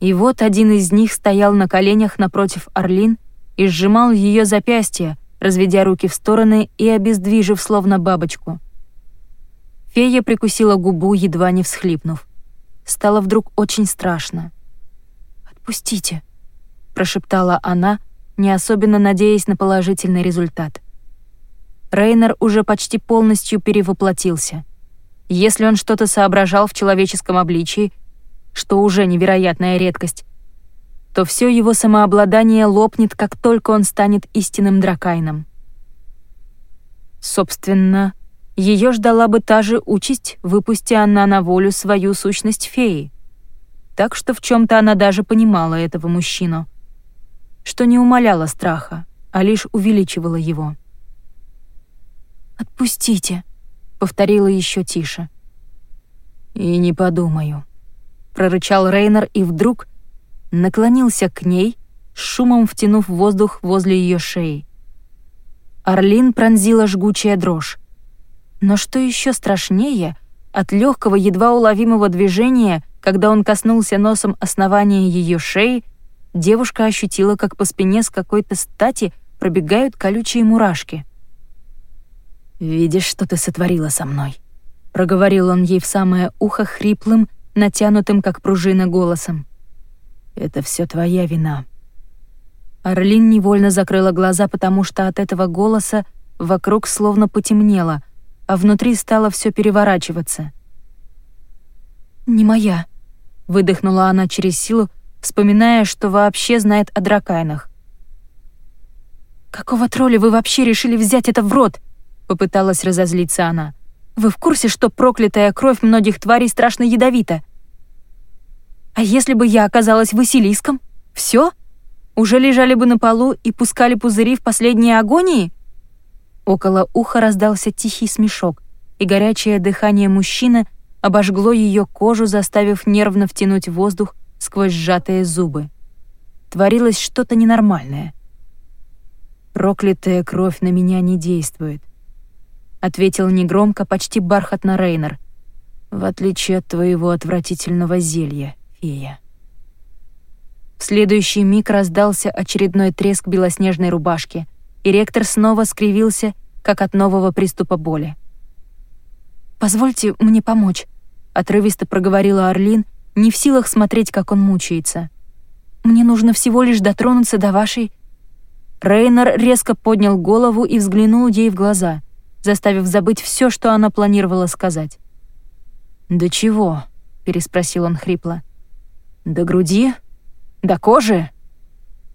И вот один из них стоял на коленях напротив Орлин и сжимал ее запястье, разведя руки в стороны и обездвижив словно бабочку — Фея прикусила губу, едва не всхлипнув. Стало вдруг очень страшно. «Отпустите», — прошептала она, не особенно надеясь на положительный результат. Рейнер уже почти полностью перевоплотился. Если он что-то соображал в человеческом обличии, что уже невероятная редкость, то все его самообладание лопнет, как только он станет истинным дракайном. Собственно, ее ждала бы та же участь, выпусти она на волю свою сущность феи. Так что в чем то она даже понимала этого мужчину, что не умаляло страха, а лишь увеличивало его. «Отпустите», — повторила еще тише. «И не подумаю», — прорычал Рейнер и вдруг наклонился к ней, шумом втянув воздух возле ее шеи. Орлин пронзила жгучая дрожь. Но что еще страшнее, от легкого, едва уловимого движения, когда он коснулся носом основания ее шеи, девушка ощутила, как по спине с какой-то стати пробегают колючие мурашки. «Видишь, что ты сотворила со мной?» — проговорил он ей в самое ухо хриплым, натянутым, как пружина, голосом. «Это все твоя вина». Орлин невольно закрыла глаза, потому что от этого голоса вокруг словно потемнело — а внутри стало все переворачиваться. «Не моя», — выдохнула она через силу, вспоминая, что вообще знает о дракайнах. «Какого тролля вы вообще решили взять это в рот?» — попыталась разозлиться она. «Вы в курсе, что проклятая кровь многих тварей страшно ядовита? А если бы я оказалась Василиском? Все? Уже лежали бы на полу и пускали пузыри в последней агонии?» Около уха раздался тихий смешок, и горячее дыхание мужчины обожгло ее кожу, заставив нервно втянуть воздух сквозь сжатые зубы. творилось что-то ненормальное. «Проклятая кровь на меня не действует», — ответил негромко, почти бархатно Рейнер, «в отличие от твоего отвратительного зелья, фея». В следующий миг раздался очередной треск белоснежной рубашки, и ректор снова скривился, как от нового приступа боли. «Позвольте мне помочь», — отрывисто проговорила Орлин, не в силах смотреть, как он мучается. «Мне нужно всего лишь дотронуться до вашей...» Рейнер резко поднял голову и взглянул ей в глаза, заставив забыть все, что она планировала сказать. «До чего?» — переспросил он хрипло. «До груди? До кожи?»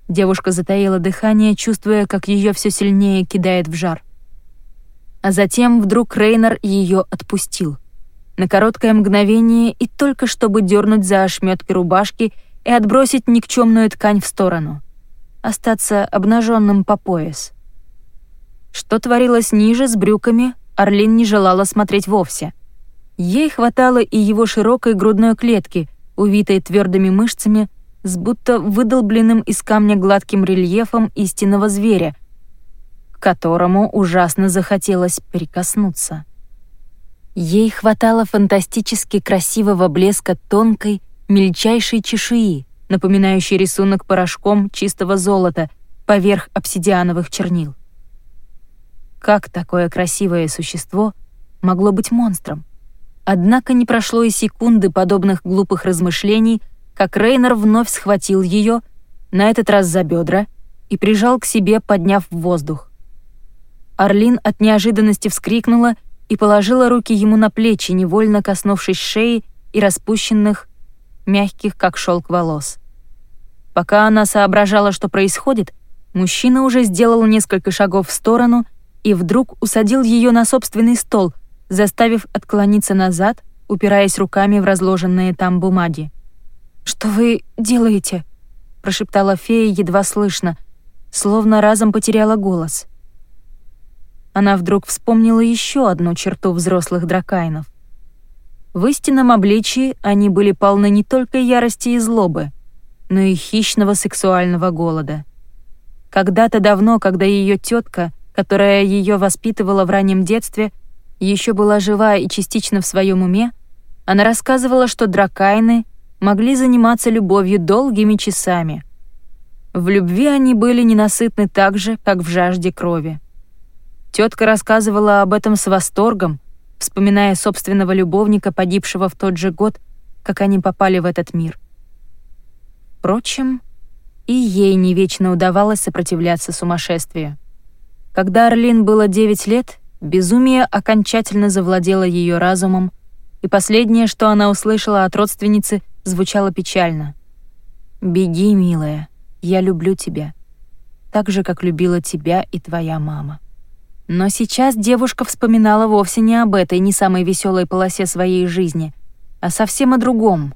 Девушка затаила дыхание, чувствуя, как ее все сильнее кидает в жар. А затем вдруг Рейнер ее отпустил. На короткое мгновение и только чтобы дернуть за ошметки рубашки и отбросить никчемную ткань в сторону. Остаться обнаженным по пояс. Что творилось ниже с брюками, Орлин не желала смотреть вовсе. Ей хватало и его широкой грудной клетки, увитой твердыми мышцами, с будто выдолбленным из камня гладким рельефом истинного зверя, которому ужасно захотелось прикоснуться. Ей хватало фантастически красивого блеска тонкой, мельчайшей чешуи, напоминающей рисунок порошком чистого золота поверх обсидиановых чернил. Как такое красивое существо могло быть монстром? Однако не прошло и секунды подобных глупых размышлений, как Рейнер вновь схватил ее, на этот раз за бедра, и прижал к себе, подняв в воздух. Орлин от неожиданности вскрикнула и положила руки ему на плечи, невольно коснувшись шеи и распущенных, мягких, как шелк волос. Пока она соображала, что происходит, мужчина уже сделал несколько шагов в сторону и вдруг усадил ее на собственный стол, заставив отклониться назад, упираясь руками в разложенные там бумаги. «Что вы делаете?» — прошептала фея едва слышно, словно разом потеряла голос она вдруг вспомнила еще одну черту взрослых дракайнов. В истинном обличии они были полны не только ярости и злобы, но и хищного сексуального голода. Когда-то давно, когда ее тетка, которая ее воспитывала в раннем детстве, еще была жива и частично в своем уме, она рассказывала, что дракайны могли заниматься любовью долгими часами. В любви они были ненасытны так же, как в жажде крови. Тетка рассказывала об этом с восторгом, вспоминая собственного любовника, погибшего в тот же год, как они попали в этот мир. Впрочем, и ей не вечно удавалось сопротивляться сумасшествию. Когда Орлин было 9 лет, безумие окончательно завладело ее разумом, и последнее, что она услышала от родственницы, звучало печально. «Беги, милая, я люблю тебя, так же, как любила тебя и твоя мама». Но сейчас девушка вспоминала вовсе не об этой не самой веселой полосе своей жизни, а совсем о другом.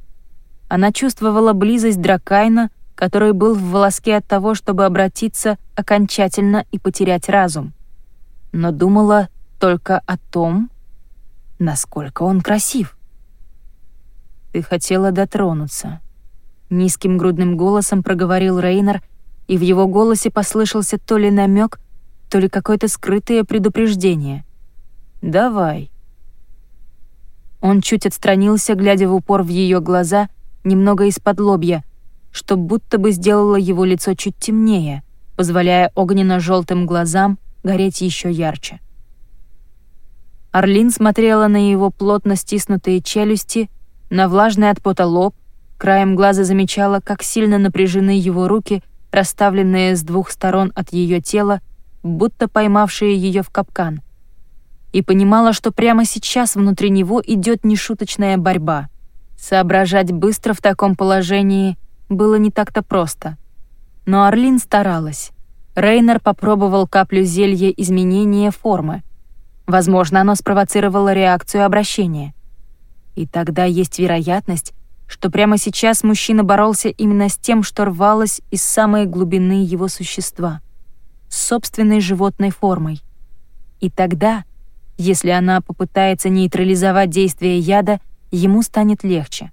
Она чувствовала близость Дракайна, который был в волоске от того, чтобы обратиться окончательно и потерять разум. Но думала только о том, насколько он красив. «Ты хотела дотронуться», — низким грудным голосом проговорил Рейнер, и в его голосе послышался то ли намек, то ли какое-то скрытое предупреждение. «Давай». Он чуть отстранился, глядя в упор в ее глаза, немного из-под лобья, что будто бы сделало его лицо чуть темнее, позволяя огненно-желтым глазам гореть еще ярче. Орлин смотрела на его плотно стиснутые челюсти, на влажный от пота лоб, краем глаза замечала, как сильно напряжены его руки, расставленные с двух сторон от ее тела, будто поймавшие ее в капкан. И понимала, что прямо сейчас внутри него идет нешуточная борьба. Соображать быстро в таком положении было не так-то просто. Но Орлин старалась. Рейнер попробовал каплю зелья изменения формы. Возможно, оно спровоцировало реакцию обращения. И тогда есть вероятность, что прямо сейчас мужчина боролся именно с тем, что рвалось из самой глубины его существа с собственной животной формой. И тогда, если она попытается нейтрализовать действие яда, ему станет легче.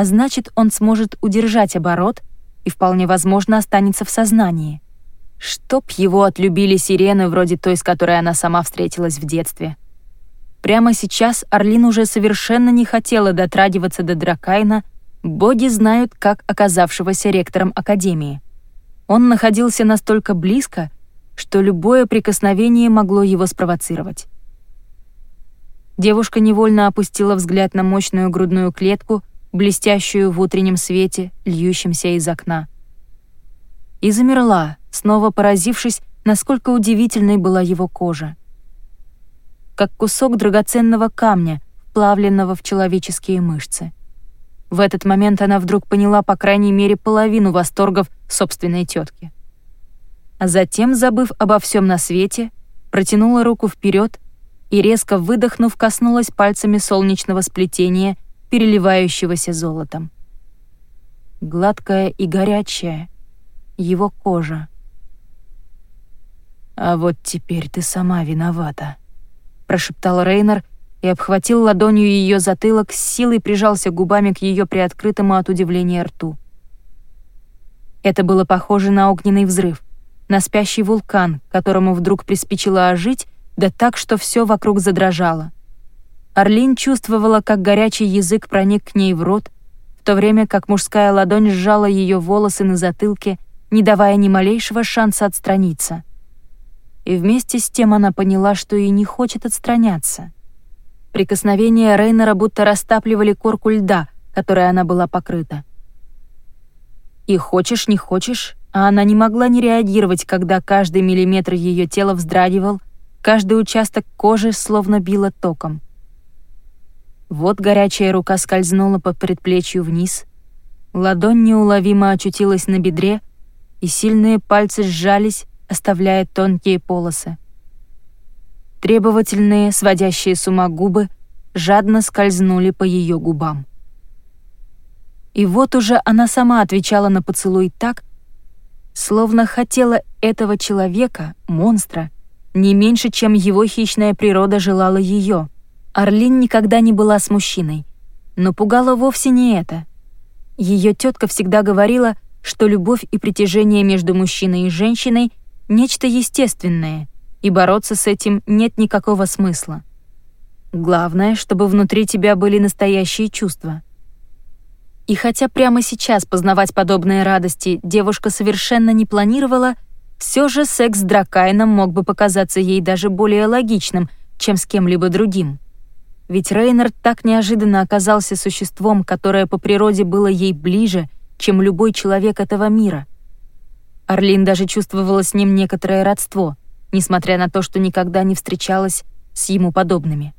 А значит, он сможет удержать оборот и вполне возможно останется в сознании. Чтоб его отлюбили сирены вроде той, с которой она сама встретилась в детстве. Прямо сейчас Орлин уже совершенно не хотела дотрагиваться до Дракайна, боги знают, как оказавшегося ректором Академии. Он находился настолько близко, что любое прикосновение могло его спровоцировать. Девушка невольно опустила взгляд на мощную грудную клетку, блестящую в утреннем свете, льющемся из окна. И замерла, снова поразившись, насколько удивительной была его кожа. Как кусок драгоценного камня, вплавленного в человеческие мышцы. В этот момент она вдруг поняла по крайней мере половину восторгов собственной тетки. А затем, забыв обо всем на свете, протянула руку вперед и, резко выдохнув, коснулась пальцами солнечного сплетения, переливающегося золотом. Гладкая и горячая, его кожа. «А вот теперь ты сама виновата», — прошептал Рейнер и обхватил ладонью ее затылок, с силой прижался губами к ее приоткрытому от удивления рту. Это было похоже на огненный взрыв, на спящий вулкан, которому вдруг приспичило ожить, да так, что все вокруг задрожало. Орлин чувствовала, как горячий язык проник к ней в рот, в то время как мужская ладонь сжала ее волосы на затылке, не давая ни малейшего шанса отстраниться. И вместе с тем она поняла, что и не хочет отстраняться. Прикосновения Рейнера будто растапливали корку льда, которой она была покрыта. И хочешь, не хочешь, а она не могла не реагировать, когда каждый миллиметр ее тела вздрагивал, каждый участок кожи словно било током. Вот горячая рука скользнула по предплечью вниз, ладонь неуловимо очутилась на бедре, и сильные пальцы сжались, оставляя тонкие полосы. Требовательные, сводящие с ума губы жадно скользнули по ее губам. И вот уже она сама отвечала на поцелуй так, словно хотела этого человека, монстра, не меньше, чем его хищная природа желала ее — Орлин никогда не была с мужчиной, но пугало вовсе не это. Ее тетка всегда говорила, что любовь и притяжение между мужчиной и женщиной — нечто естественное, и бороться с этим нет никакого смысла. Главное, чтобы внутри тебя были настоящие чувства. И хотя прямо сейчас познавать подобные радости девушка совершенно не планировала, все же секс с Дракайном мог бы показаться ей даже более логичным, чем с кем-либо другим. Ведь Рейнард так неожиданно оказался существом, которое по природе было ей ближе, чем любой человек этого мира. Орлин даже чувствовала с ним некоторое родство, несмотря на то, что никогда не встречалась с ему подобными.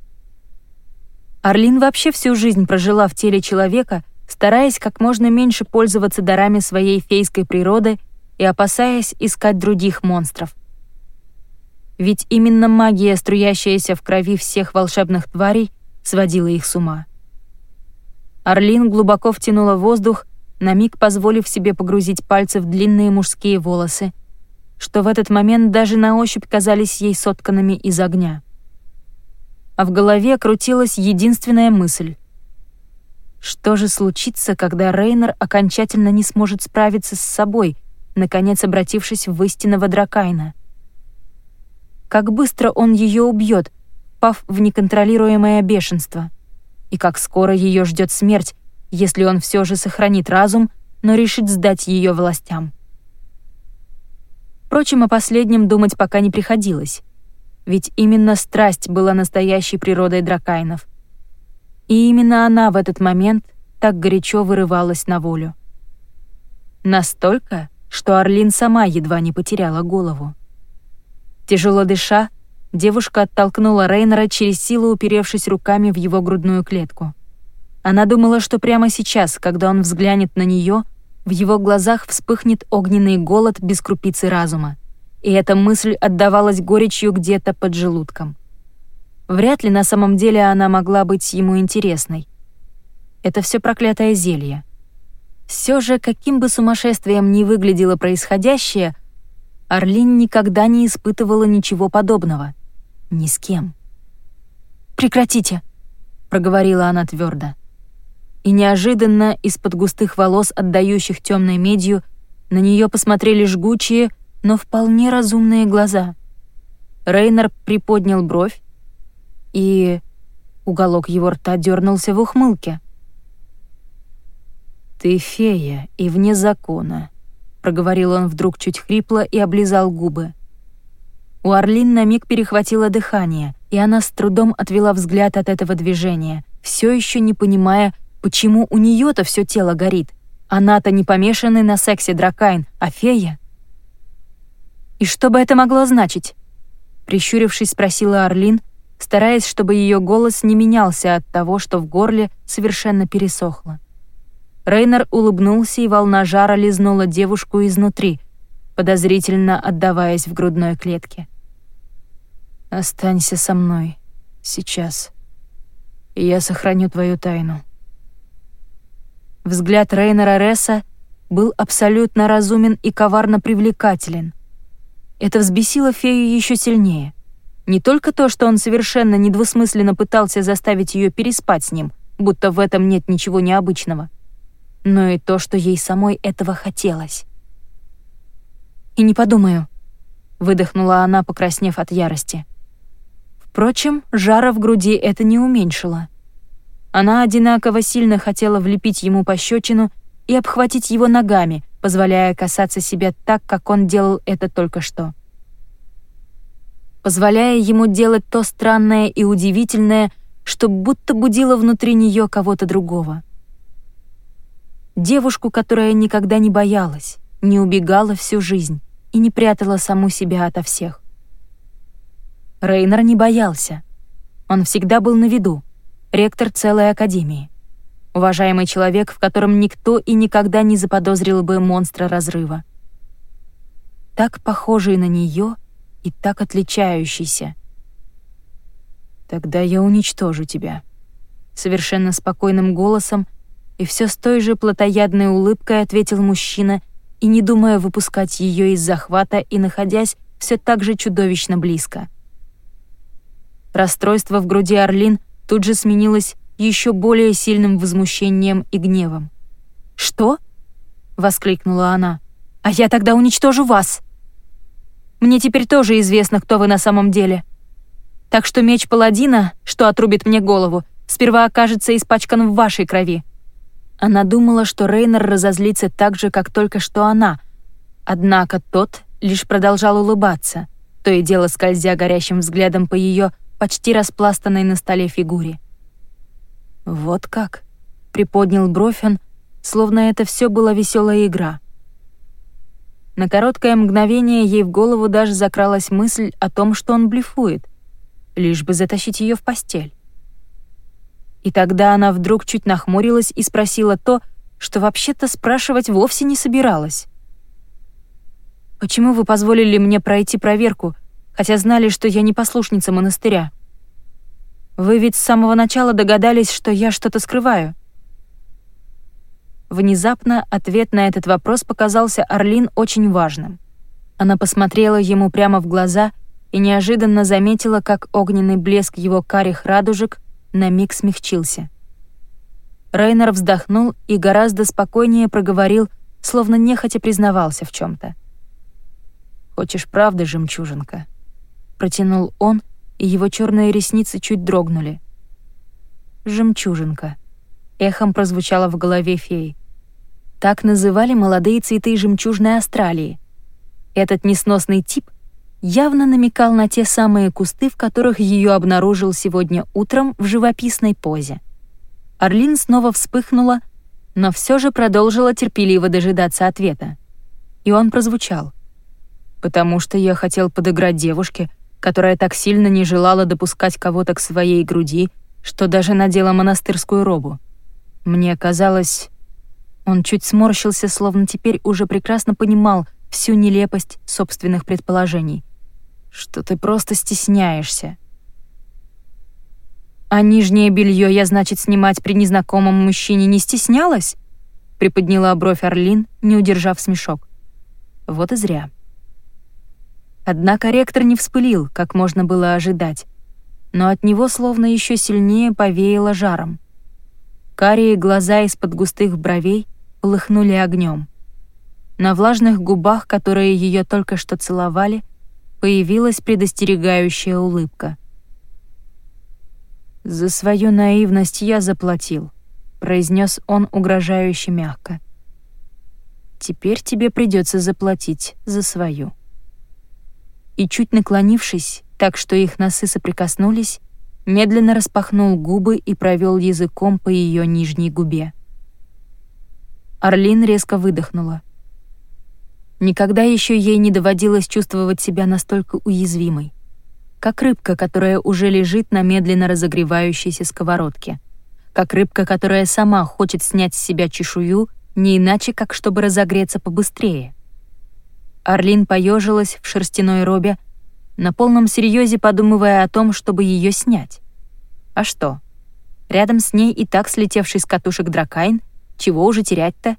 Орлин вообще всю жизнь прожила в теле человека, стараясь как можно меньше пользоваться дарами своей фейской природы и опасаясь искать других монстров. Ведь именно магия, струящаяся в крови всех волшебных тварей, сводила их с ума. Орлин глубоко втянула воздух, на миг позволив себе погрузить пальцы в длинные мужские волосы, что в этот момент даже на ощупь казались ей сотканными из огня. А в голове крутилась единственная мысль. Что же случится, когда Рейнер окончательно не сможет справиться с собой, наконец обратившись в истинного Дракайна? Как быстро он ее убьет, впав в неконтролируемое бешенство. И как скоро ее ждет смерть, если он все же сохранит разум, но решит сдать ее властям. Впрочем, о последнем думать пока не приходилось. Ведь именно страсть была настоящей природой дракайнов. И именно она в этот момент так горячо вырывалась на волю. Настолько, что Орлин сама едва не потеряла голову. Тяжело дыша, Девушка оттолкнула Рейнера через силу, уперевшись руками в его грудную клетку. Она думала, что прямо сейчас, когда он взглянет на нее, в его глазах вспыхнет огненный голод без крупицы разума. И эта мысль отдавалась горечью где-то под желудком. Вряд ли на самом деле она могла быть ему интересной. Это все проклятое зелье. Все же, каким бы сумасшествием ни выглядело происходящее, Орлин никогда не испытывала ничего подобного — ни с кем. «Прекратите!» — проговорила она твердо. И неожиданно из-под густых волос, отдающих темной медью, На нее посмотрели жгучие, но вполне разумные глаза. Рейнер приподнял бровь, и уголок его рта дернулся в ухмылке. «Ты фея и вне закона», — проговорил он вдруг чуть хрипло и облизал губы. У Орлин на миг перехватило дыхание, и она с трудом отвела взгляд от этого движения, все еще не понимая, почему у нее-то все тело горит. Она-то не помешанный на сексе Дракайн, а фея. «И что бы это могло значить?» Прищурившись, спросила Орлин, стараясь, чтобы ее голос не менялся от того, что в горле совершенно пересохло. Рейнер улыбнулся, и волна жара лизнула девушку изнутри, подозрительно отдаваясь в грудной клетке. «Останься со мной. Сейчас. И я сохраню твою тайну». Взгляд Рейнера Ресса был абсолютно разумен и коварно привлекателен. Это взбесило фею еще сильнее. Не только то, что он совершенно недвусмысленно пытался заставить ее переспать с ним, будто в этом нет ничего необычного, но и то, что ей самой этого хотелось. «И не подумаю», — выдохнула она, покраснев от ярости. Впрочем, жара в груди это не уменьшило. Она одинаково сильно хотела влепить ему пощечину и обхватить его ногами, позволяя касаться себя так, как он делал это только что. Позволяя ему делать то странное и удивительное, что будто будило внутри нее кого-то другого. Девушку, которая никогда не боялась, не убегала всю жизнь и не прятала саму себя ото всех. Рейнер не боялся. Он всегда был на виду, ректор целой академии. Уважаемый человек, в котором никто и никогда не заподозрил бы монстра разрыва. Так похожий на нее и так отличающийся. «Тогда я уничтожу тебя», — совершенно спокойным голосом и все с той же плотоядной улыбкой ответил мужчина, и не думая выпускать ее из захвата и находясь все так же чудовищно близко. Расстройство в груди Орлин тут же сменилось еще более сильным возмущением и гневом. «Что?» — воскликнула она. «А я тогда уничтожу вас! Мне теперь тоже известно, кто вы на самом деле. Так что меч паладина, что отрубит мне голову, сперва окажется испачкан в вашей крови». Она думала, что Рейнер разозлится так же, как только что она, однако тот лишь продолжал улыбаться, то и дело скользя горящим взглядом по ее почти распластанной на столе фигуре. «Вот как?» — приподнял бровь он, словно это все была веселая игра. На короткое мгновение ей в голову даже закралась мысль о том, что он блефует, лишь бы затащить ее в постель. И тогда она вдруг чуть нахмурилась и спросила то, что вообще-то спрашивать вовсе не собиралась. «Почему вы позволили мне пройти проверку, хотя знали, что я не послушница монастыря. Вы ведь с самого начала догадались, что я что-то скрываю. Внезапно ответ на этот вопрос показался Орлин очень важным. Она посмотрела ему прямо в глаза и неожиданно заметила, как огненный блеск его карих радужек на миг смягчился. Рейнер вздохнул и гораздо спокойнее проговорил, словно нехотя признавался в чем то «Хочешь правды, жемчужинка?» Протянул он, и его черные ресницы чуть дрогнули. «Жемчужинка», — эхом прозвучало в голове феи. Так называли молодые цветы жемчужной Австралии. Этот несносный тип явно намекал на те самые кусты, в которых ее обнаружил сегодня утром в живописной позе. Орлин снова вспыхнула, но все же продолжила терпеливо дожидаться ответа. И он прозвучал. «Потому что я хотел подыграть девушке, которая так сильно не желала допускать кого-то к своей груди, что даже надела монастырскую робу. Мне казалось... Он чуть сморщился, словно теперь уже прекрасно понимал всю нелепость собственных предположений. Что ты просто стесняешься. А нижнее белье я, значит, снимать при незнакомом мужчине не стеснялась? Приподняла бровь Орлин, не удержав смешок. Вот и зря. Однако ректор не вспылил, как можно было ожидать, но от него словно еще сильнее повеяло жаром. Карие глаза из-под густых бровей полыхнули огнем. на влажных губах, которые ее только что целовали, появилась предостерегающая улыбка. «За свою наивность я заплатил», — произнес он угрожающе мягко. «Теперь тебе придется заплатить за свою». И чуть наклонившись, так что их носы соприкоснулись, медленно распахнул губы и провел языком по ее нижней губе. Орлин резко выдохнула. Никогда еще ей не доводилось чувствовать себя настолько уязвимой. Как рыбка, которая уже лежит на медленно разогревающейся сковородке. Как рыбка, которая сама хочет снять с себя чешую, не иначе, как чтобы разогреться побыстрее. Орлин поежилась в шерстяной робе, на полном серьезе подумывая о том, чтобы ее снять. А что? Рядом с ней и так слетевший с катушек дракайн, чего уже терять-то?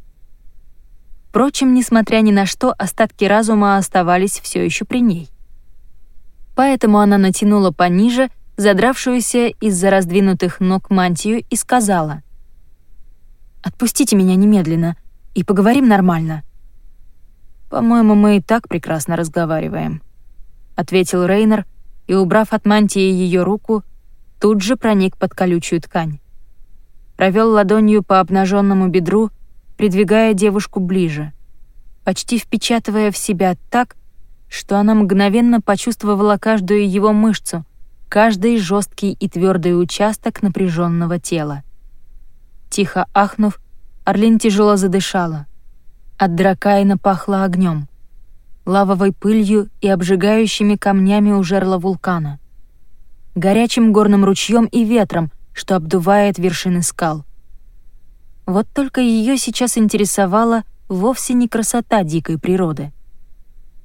Впрочем, несмотря ни на что, остатки разума оставались все еще при ней. Поэтому она натянула пониже задравшуюся из-за раздвинутых ног мантию и сказала. «Отпустите меня немедленно и поговорим нормально». «По-моему, мы и так прекрасно разговариваем», — ответил Рейнер и, убрав от мантии ее руку, тут же проник под колючую ткань. Провел ладонью по обнаженному бедру, придвигая девушку ближе, почти впечатывая в себя так, что она мгновенно почувствовала каждую его мышцу, каждый жесткий и твердый участок напряженного тела. Тихо ахнув, Орлин тяжело задышала. От дракаина пахло огнем, лавовой пылью и обжигающими камнями у жерла вулкана горячим горным ручьем и ветром, что обдувает вершины скал. Вот только ее сейчас интересовала вовсе не красота дикой природы.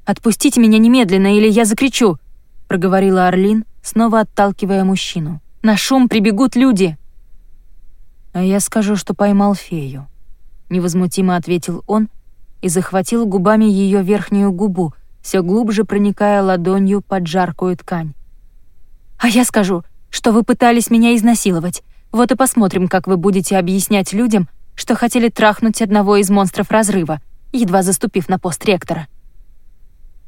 «Отпустите меня немедленно, или я закричу!» — проговорила Орлин, снова отталкивая мужчину. «На шум прибегут люди!» «А я скажу, что поймал фею», — невозмутимо ответил он и захватил губами ее верхнюю губу, все глубже проникая ладонью под жаркую ткань. А я скажу, что вы пытались меня изнасиловать. Вот и посмотрим, как вы будете объяснять людям, что хотели трахнуть одного из монстров разрыва, едва заступив на пост ректора».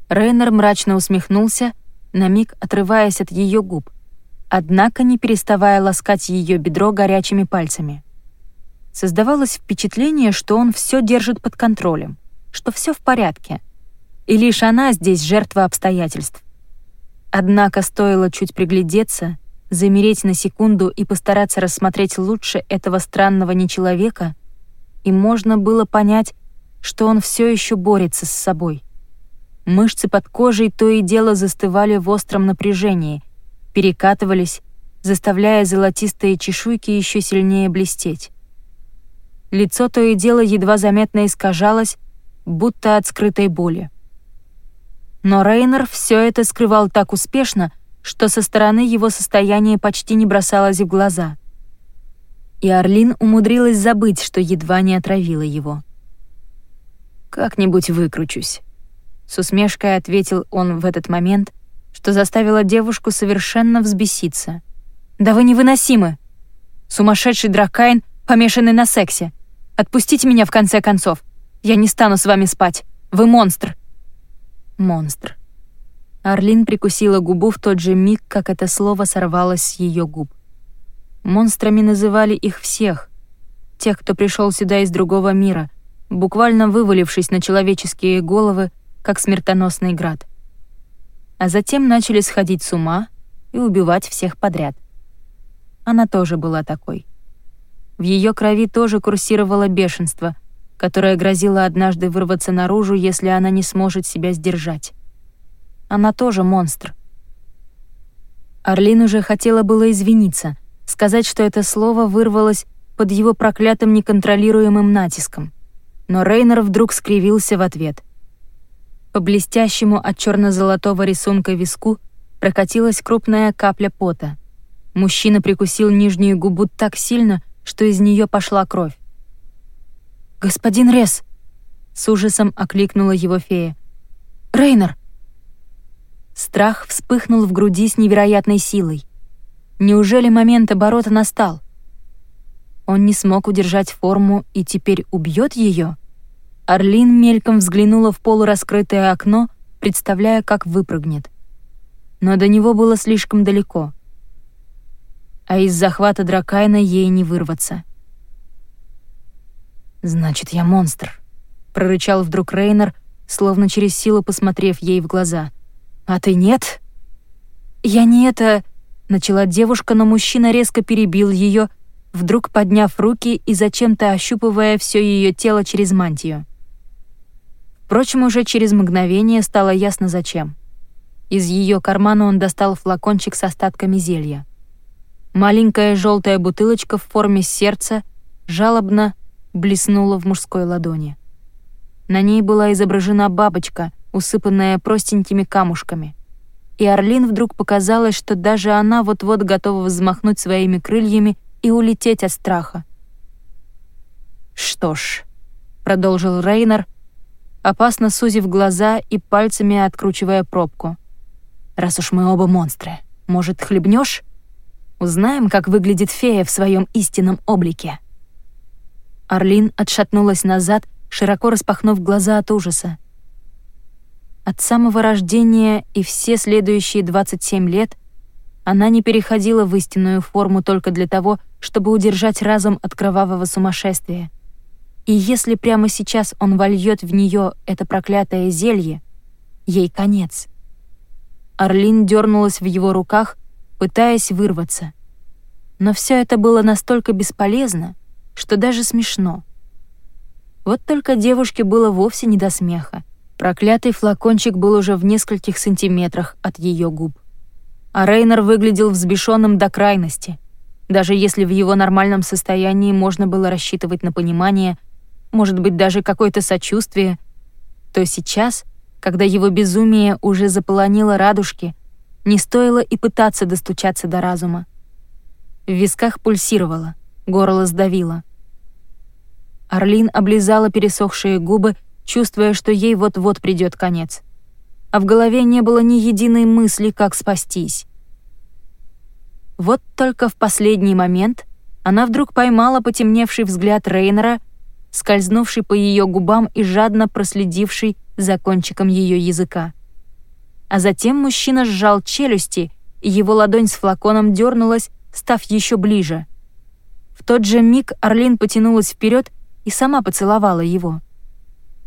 Рейнер мрачно усмехнулся, на миг отрываясь от ее губ, однако не переставая ласкать ее бедро горячими пальцами. Создавалось впечатление, что он все держит под контролем, что все в порядке, и лишь она здесь жертва обстоятельств. Однако стоило чуть приглядеться, замереть на секунду и постараться рассмотреть лучше этого странного нечеловека, и можно было понять, что он все еще борется с собой. Мышцы под кожей то и дело застывали в остром напряжении, перекатывались, заставляя золотистые чешуйки еще сильнее блестеть. Лицо то и дело едва заметно искажалось, будто от скрытой боли. Но Рейнер все это скрывал так успешно, что со стороны его состояние почти не бросалось в глаза. И Орлин умудрилась забыть, что едва не отравила его. «Как-нибудь выкручусь», — с усмешкой ответил он в этот момент, что заставило девушку совершенно взбеситься. «Да вы невыносимы! Сумасшедший дракайн, помешанный на сексе! Отпустите меня в конце концов! Я не стану с вами спать! Вы монстр! монстр. Арлин прикусила губу в тот же миг, как это слово сорвалось с ее губ. Монстрами называли их всех. Тех, кто пришел сюда из другого мира, буквально вывалившись на человеческие головы, как смертоносный град. А затем начали сходить с ума и убивать всех подряд. Она тоже была такой. В ее крови тоже курсировало бешенство, которая грозила однажды вырваться наружу, если она не сможет себя сдержать. Она тоже монстр. Орлин уже хотела было извиниться, сказать, что это слово вырвалось под его проклятым неконтролируемым натиском. Но Рейнер вдруг скривился в ответ. По блестящему от черно-золотого рисунка виску прокатилась крупная капля пота. Мужчина прикусил нижнюю губу так сильно, что из нее пошла кровь. «Господин Рес!» — с ужасом окликнула его фея. «Рейнер!» Страх вспыхнул в груди с невероятной силой. Неужели момент оборота настал? Он не смог удержать форму и теперь убьет ее? Орлин мельком взглянула в полураскрытое окно, представляя, как выпрыгнет. Но до него было слишком далеко. А из захвата Дракайна ей не вырваться. «Значит, я монстр», — прорычал вдруг Рейнер, словно через силу посмотрев ей в глаза. «А ты нет?» «Я не это...» — начала девушка, но мужчина резко перебил ее, вдруг подняв руки и зачем-то ощупывая все ее тело через мантию. Впрочем, уже через мгновение стало ясно зачем. Из ее кармана он достал флакончик с остатками зелья. Маленькая желтая бутылочка в форме сердца жалобно блеснула в мужской ладони. На ней была изображена бабочка, усыпанная простенькими камушками. И Орлин вдруг показалось, что даже она вот-вот готова взмахнуть своими крыльями и улететь от страха. «Что ж», — продолжил Рейнер, опасно сузив глаза и пальцами откручивая пробку. «Раз уж мы оба монстры, может, хлебнешь? Узнаем, как выглядит фея в своем истинном облике». Орлин отшатнулась назад, широко распахнув глаза от ужаса. От самого рождения и все следующие 27 лет она не переходила в истинную форму только для того, чтобы удержать разум от кровавого сумасшествия — и если прямо сейчас он вольет в нее это проклятое зелье, ей конец. Орлин дернулась в его руках, пытаясь вырваться. Но все это было настолько бесполезно, что даже смешно. Вот только девушке было вовсе не до смеха. Проклятый флакончик был уже в нескольких сантиметрах от ее губ. А Рейнер выглядел взбешенным до крайности. Даже если в его нормальном состоянии можно было рассчитывать на понимание — может быть, даже какое-то сочувствие, то сейчас, когда его безумие уже заполонило радужки, не стоило и пытаться достучаться до разума. В висках пульсировало, горло сдавило. Орлин облизала пересохшие губы, чувствуя, что ей вот-вот придет конец. А в голове не было ни единой мысли, как спастись. Вот только в последний момент она вдруг поймала потемневший взгляд Рейнера скользнувший по ее губам и жадно проследивший за кончиком ее языка. А затем мужчина сжал челюсти, и его ладонь с флаконом дернулась, став еще ближе. В тот же миг Орлин потянулась вперед и сама поцеловала его.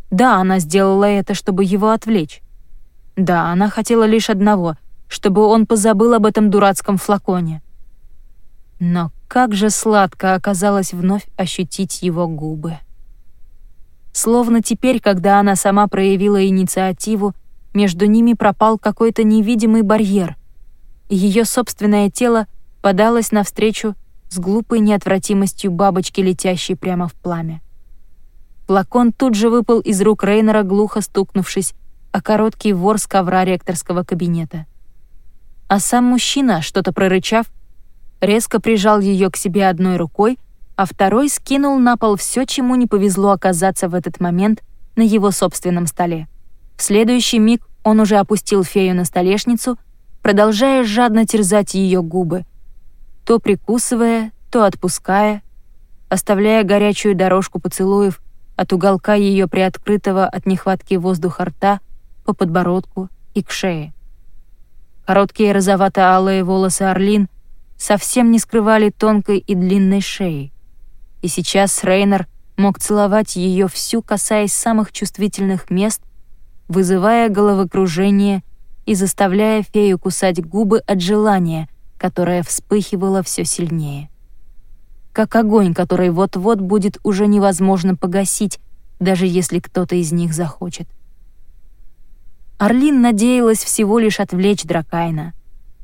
Да, она сделала это, чтобы его отвлечь. Да, она хотела лишь одного, чтобы он позабыл об этом дурацком флаконе. Но как же сладко оказалось вновь ощутить его губы. Словно теперь, когда она сама проявила инициативу, между ними пропал какой-то невидимый барьер, и ее собственное тело подалось навстречу с глупой неотвратимостью бабочки, летящей прямо в пламя. Флакон тут же выпал из рук Рейнера, глухо стукнувшись, а короткий вор с ковра ректорского кабинета. А сам мужчина, что-то прорычав, резко прижал ее к себе одной рукой, а второй скинул на пол все, чему не повезло оказаться в этот момент на его собственном столе. В следующий миг он уже опустил фею на столешницу, продолжая жадно терзать ее губы, то прикусывая, то отпуская, оставляя горячую дорожку поцелуев от уголка ее приоткрытого от нехватки воздуха рта по подбородку и к шее. Короткие розовато-алые волосы Орлин совсем не скрывали тонкой и длинной шеи и сейчас Рейнер мог целовать ее всю, касаясь самых чувствительных мест, вызывая головокружение и заставляя фею кусать губы от желания, которое вспыхивало все сильнее. Как огонь, который вот-вот будет уже невозможно погасить, даже если кто-то из них захочет. Орлин надеялась всего лишь отвлечь Дракайна,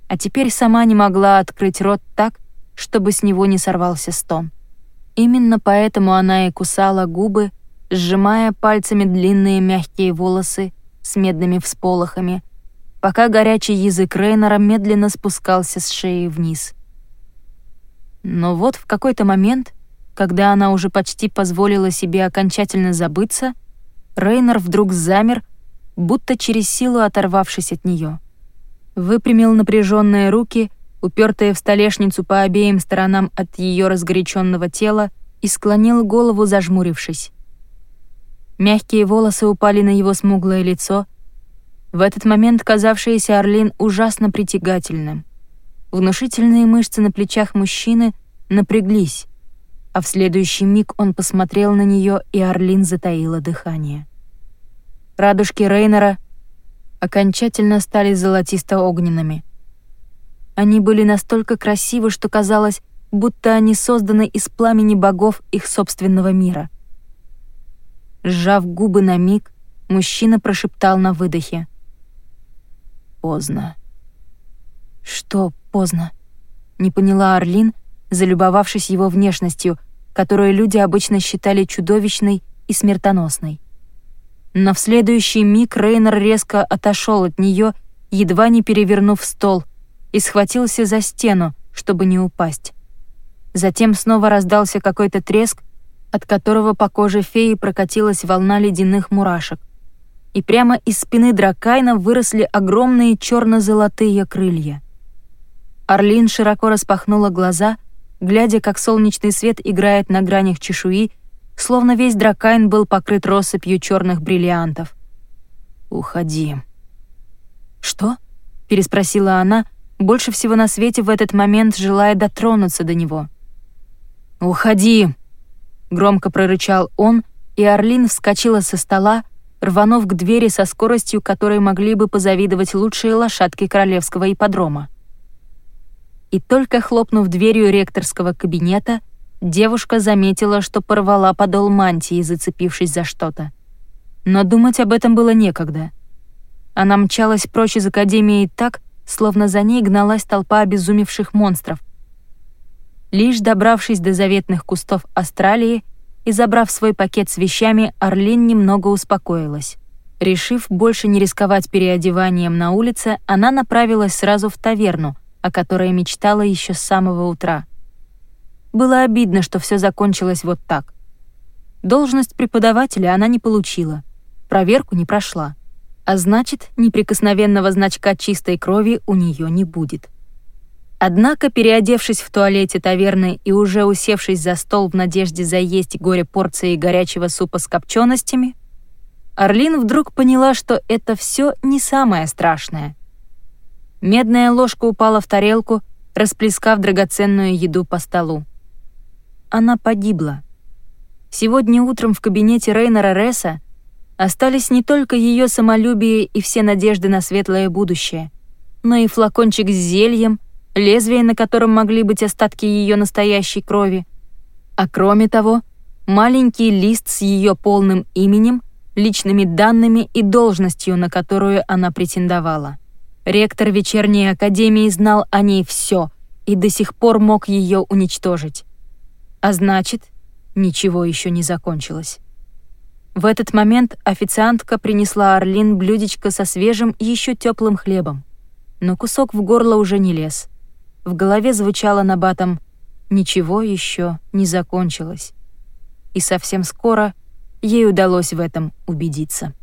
а теперь сама не могла открыть рот так, чтобы с него не сорвался стон. Именно поэтому она и кусала губы, сжимая пальцами длинные мягкие волосы с медными всполохами, пока горячий язык Рейнера медленно спускался с шеи вниз. Но вот в какой-то момент, когда она уже почти позволила себе окончательно забыться, Рейнер вдруг замер, будто через силу оторвавшись от нее. Выпрямил напряженные руки — упертая в столешницу по обеим сторонам от ее разгоряченного тела, и склонил голову, зажмурившись. Мягкие волосы упали на его смуглое лицо, в этот момент казавшееся Орлин ужасно притягательным. Внушительные мышцы на плечах мужчины напряглись, а в следующий миг он посмотрел на нее, и Орлин затаила дыхание. Радужки Рейнера окончательно стали золотисто-огненными. Они были настолько красивы, что казалось, будто они созданы из пламени богов их собственного мира. Сжав губы на миг, мужчина прошептал на выдохе. «Поздно». «Что поздно?» — не поняла Орлин, залюбовавшись его внешностью, которую люди обычно считали чудовищной и смертоносной. Но в следующий миг Рейнер резко отошел от нее, едва не перевернув стол, и схватился за стену, чтобы не упасть. Затем снова раздался какой-то треск, от которого по коже феи прокатилась волна ледяных мурашек. И прямо из спины Дракайна выросли огромные черно-золотые крылья. Орлин широко распахнула глаза, глядя, как солнечный свет играет на гранях чешуи, словно весь Дракайн был покрыт россыпью черных бриллиантов. «Уходи». «Что?» — переспросила она, больше всего на свете в этот момент желая дотронуться до него. «Уходи!» — громко прорычал он, и Орлин вскочила со стола, рванув к двери со скоростью, которой могли бы позавидовать лучшие лошадки королевского ипподрома. И только хлопнув дверью ректорского кабинета, девушка заметила, что порвала подол мантии, зацепившись за что-то. Но думать об этом было некогда. Она мчалась прочь из академии так, словно за ней гналась толпа обезумевших монстров, Лишь добравшись до заветных кустов Австралии и забрав свой пакет с вещами, Орлин немного успокоилась. Решив больше не рисковать переодеванием на улице, она направилась сразу в таверну, о которой мечтала еще с самого утра. Было обидно, что все закончилось вот так. Должность преподавателя она не получила, проверку не прошла, а значит, неприкосновенного значка чистой крови у нее не будет. Однако, переодевшись в туалете таверны и уже усевшись за стол в надежде заесть горе порции горячего супа с копченостями, Орлин вдруг поняла, что это все не самое страшное. Медная ложка упала в тарелку, расплескав драгоценную еду по столу. Она погибла. Сегодня утром в кабинете Рейнера Ресса остались не только ее самолюбие и все надежды на светлое будущее, но и флакончик с зельем — лезвие, на котором могли быть остатки ее настоящей крови. А кроме того, маленький лист с ее полным именем, личными данными и должностью, на которую она претендовала. Ректор вечерней академии знал о ней все и до сих пор мог ее уничтожить. А значит, ничего еще не закончилось. В этот момент официантка принесла Орлин блюдечко со свежим еще теплым хлебом. Но кусок в горло уже не лез. В голове звучало набатом «Ничего еще не закончилось». И совсем скоро ей удалось в этом убедиться.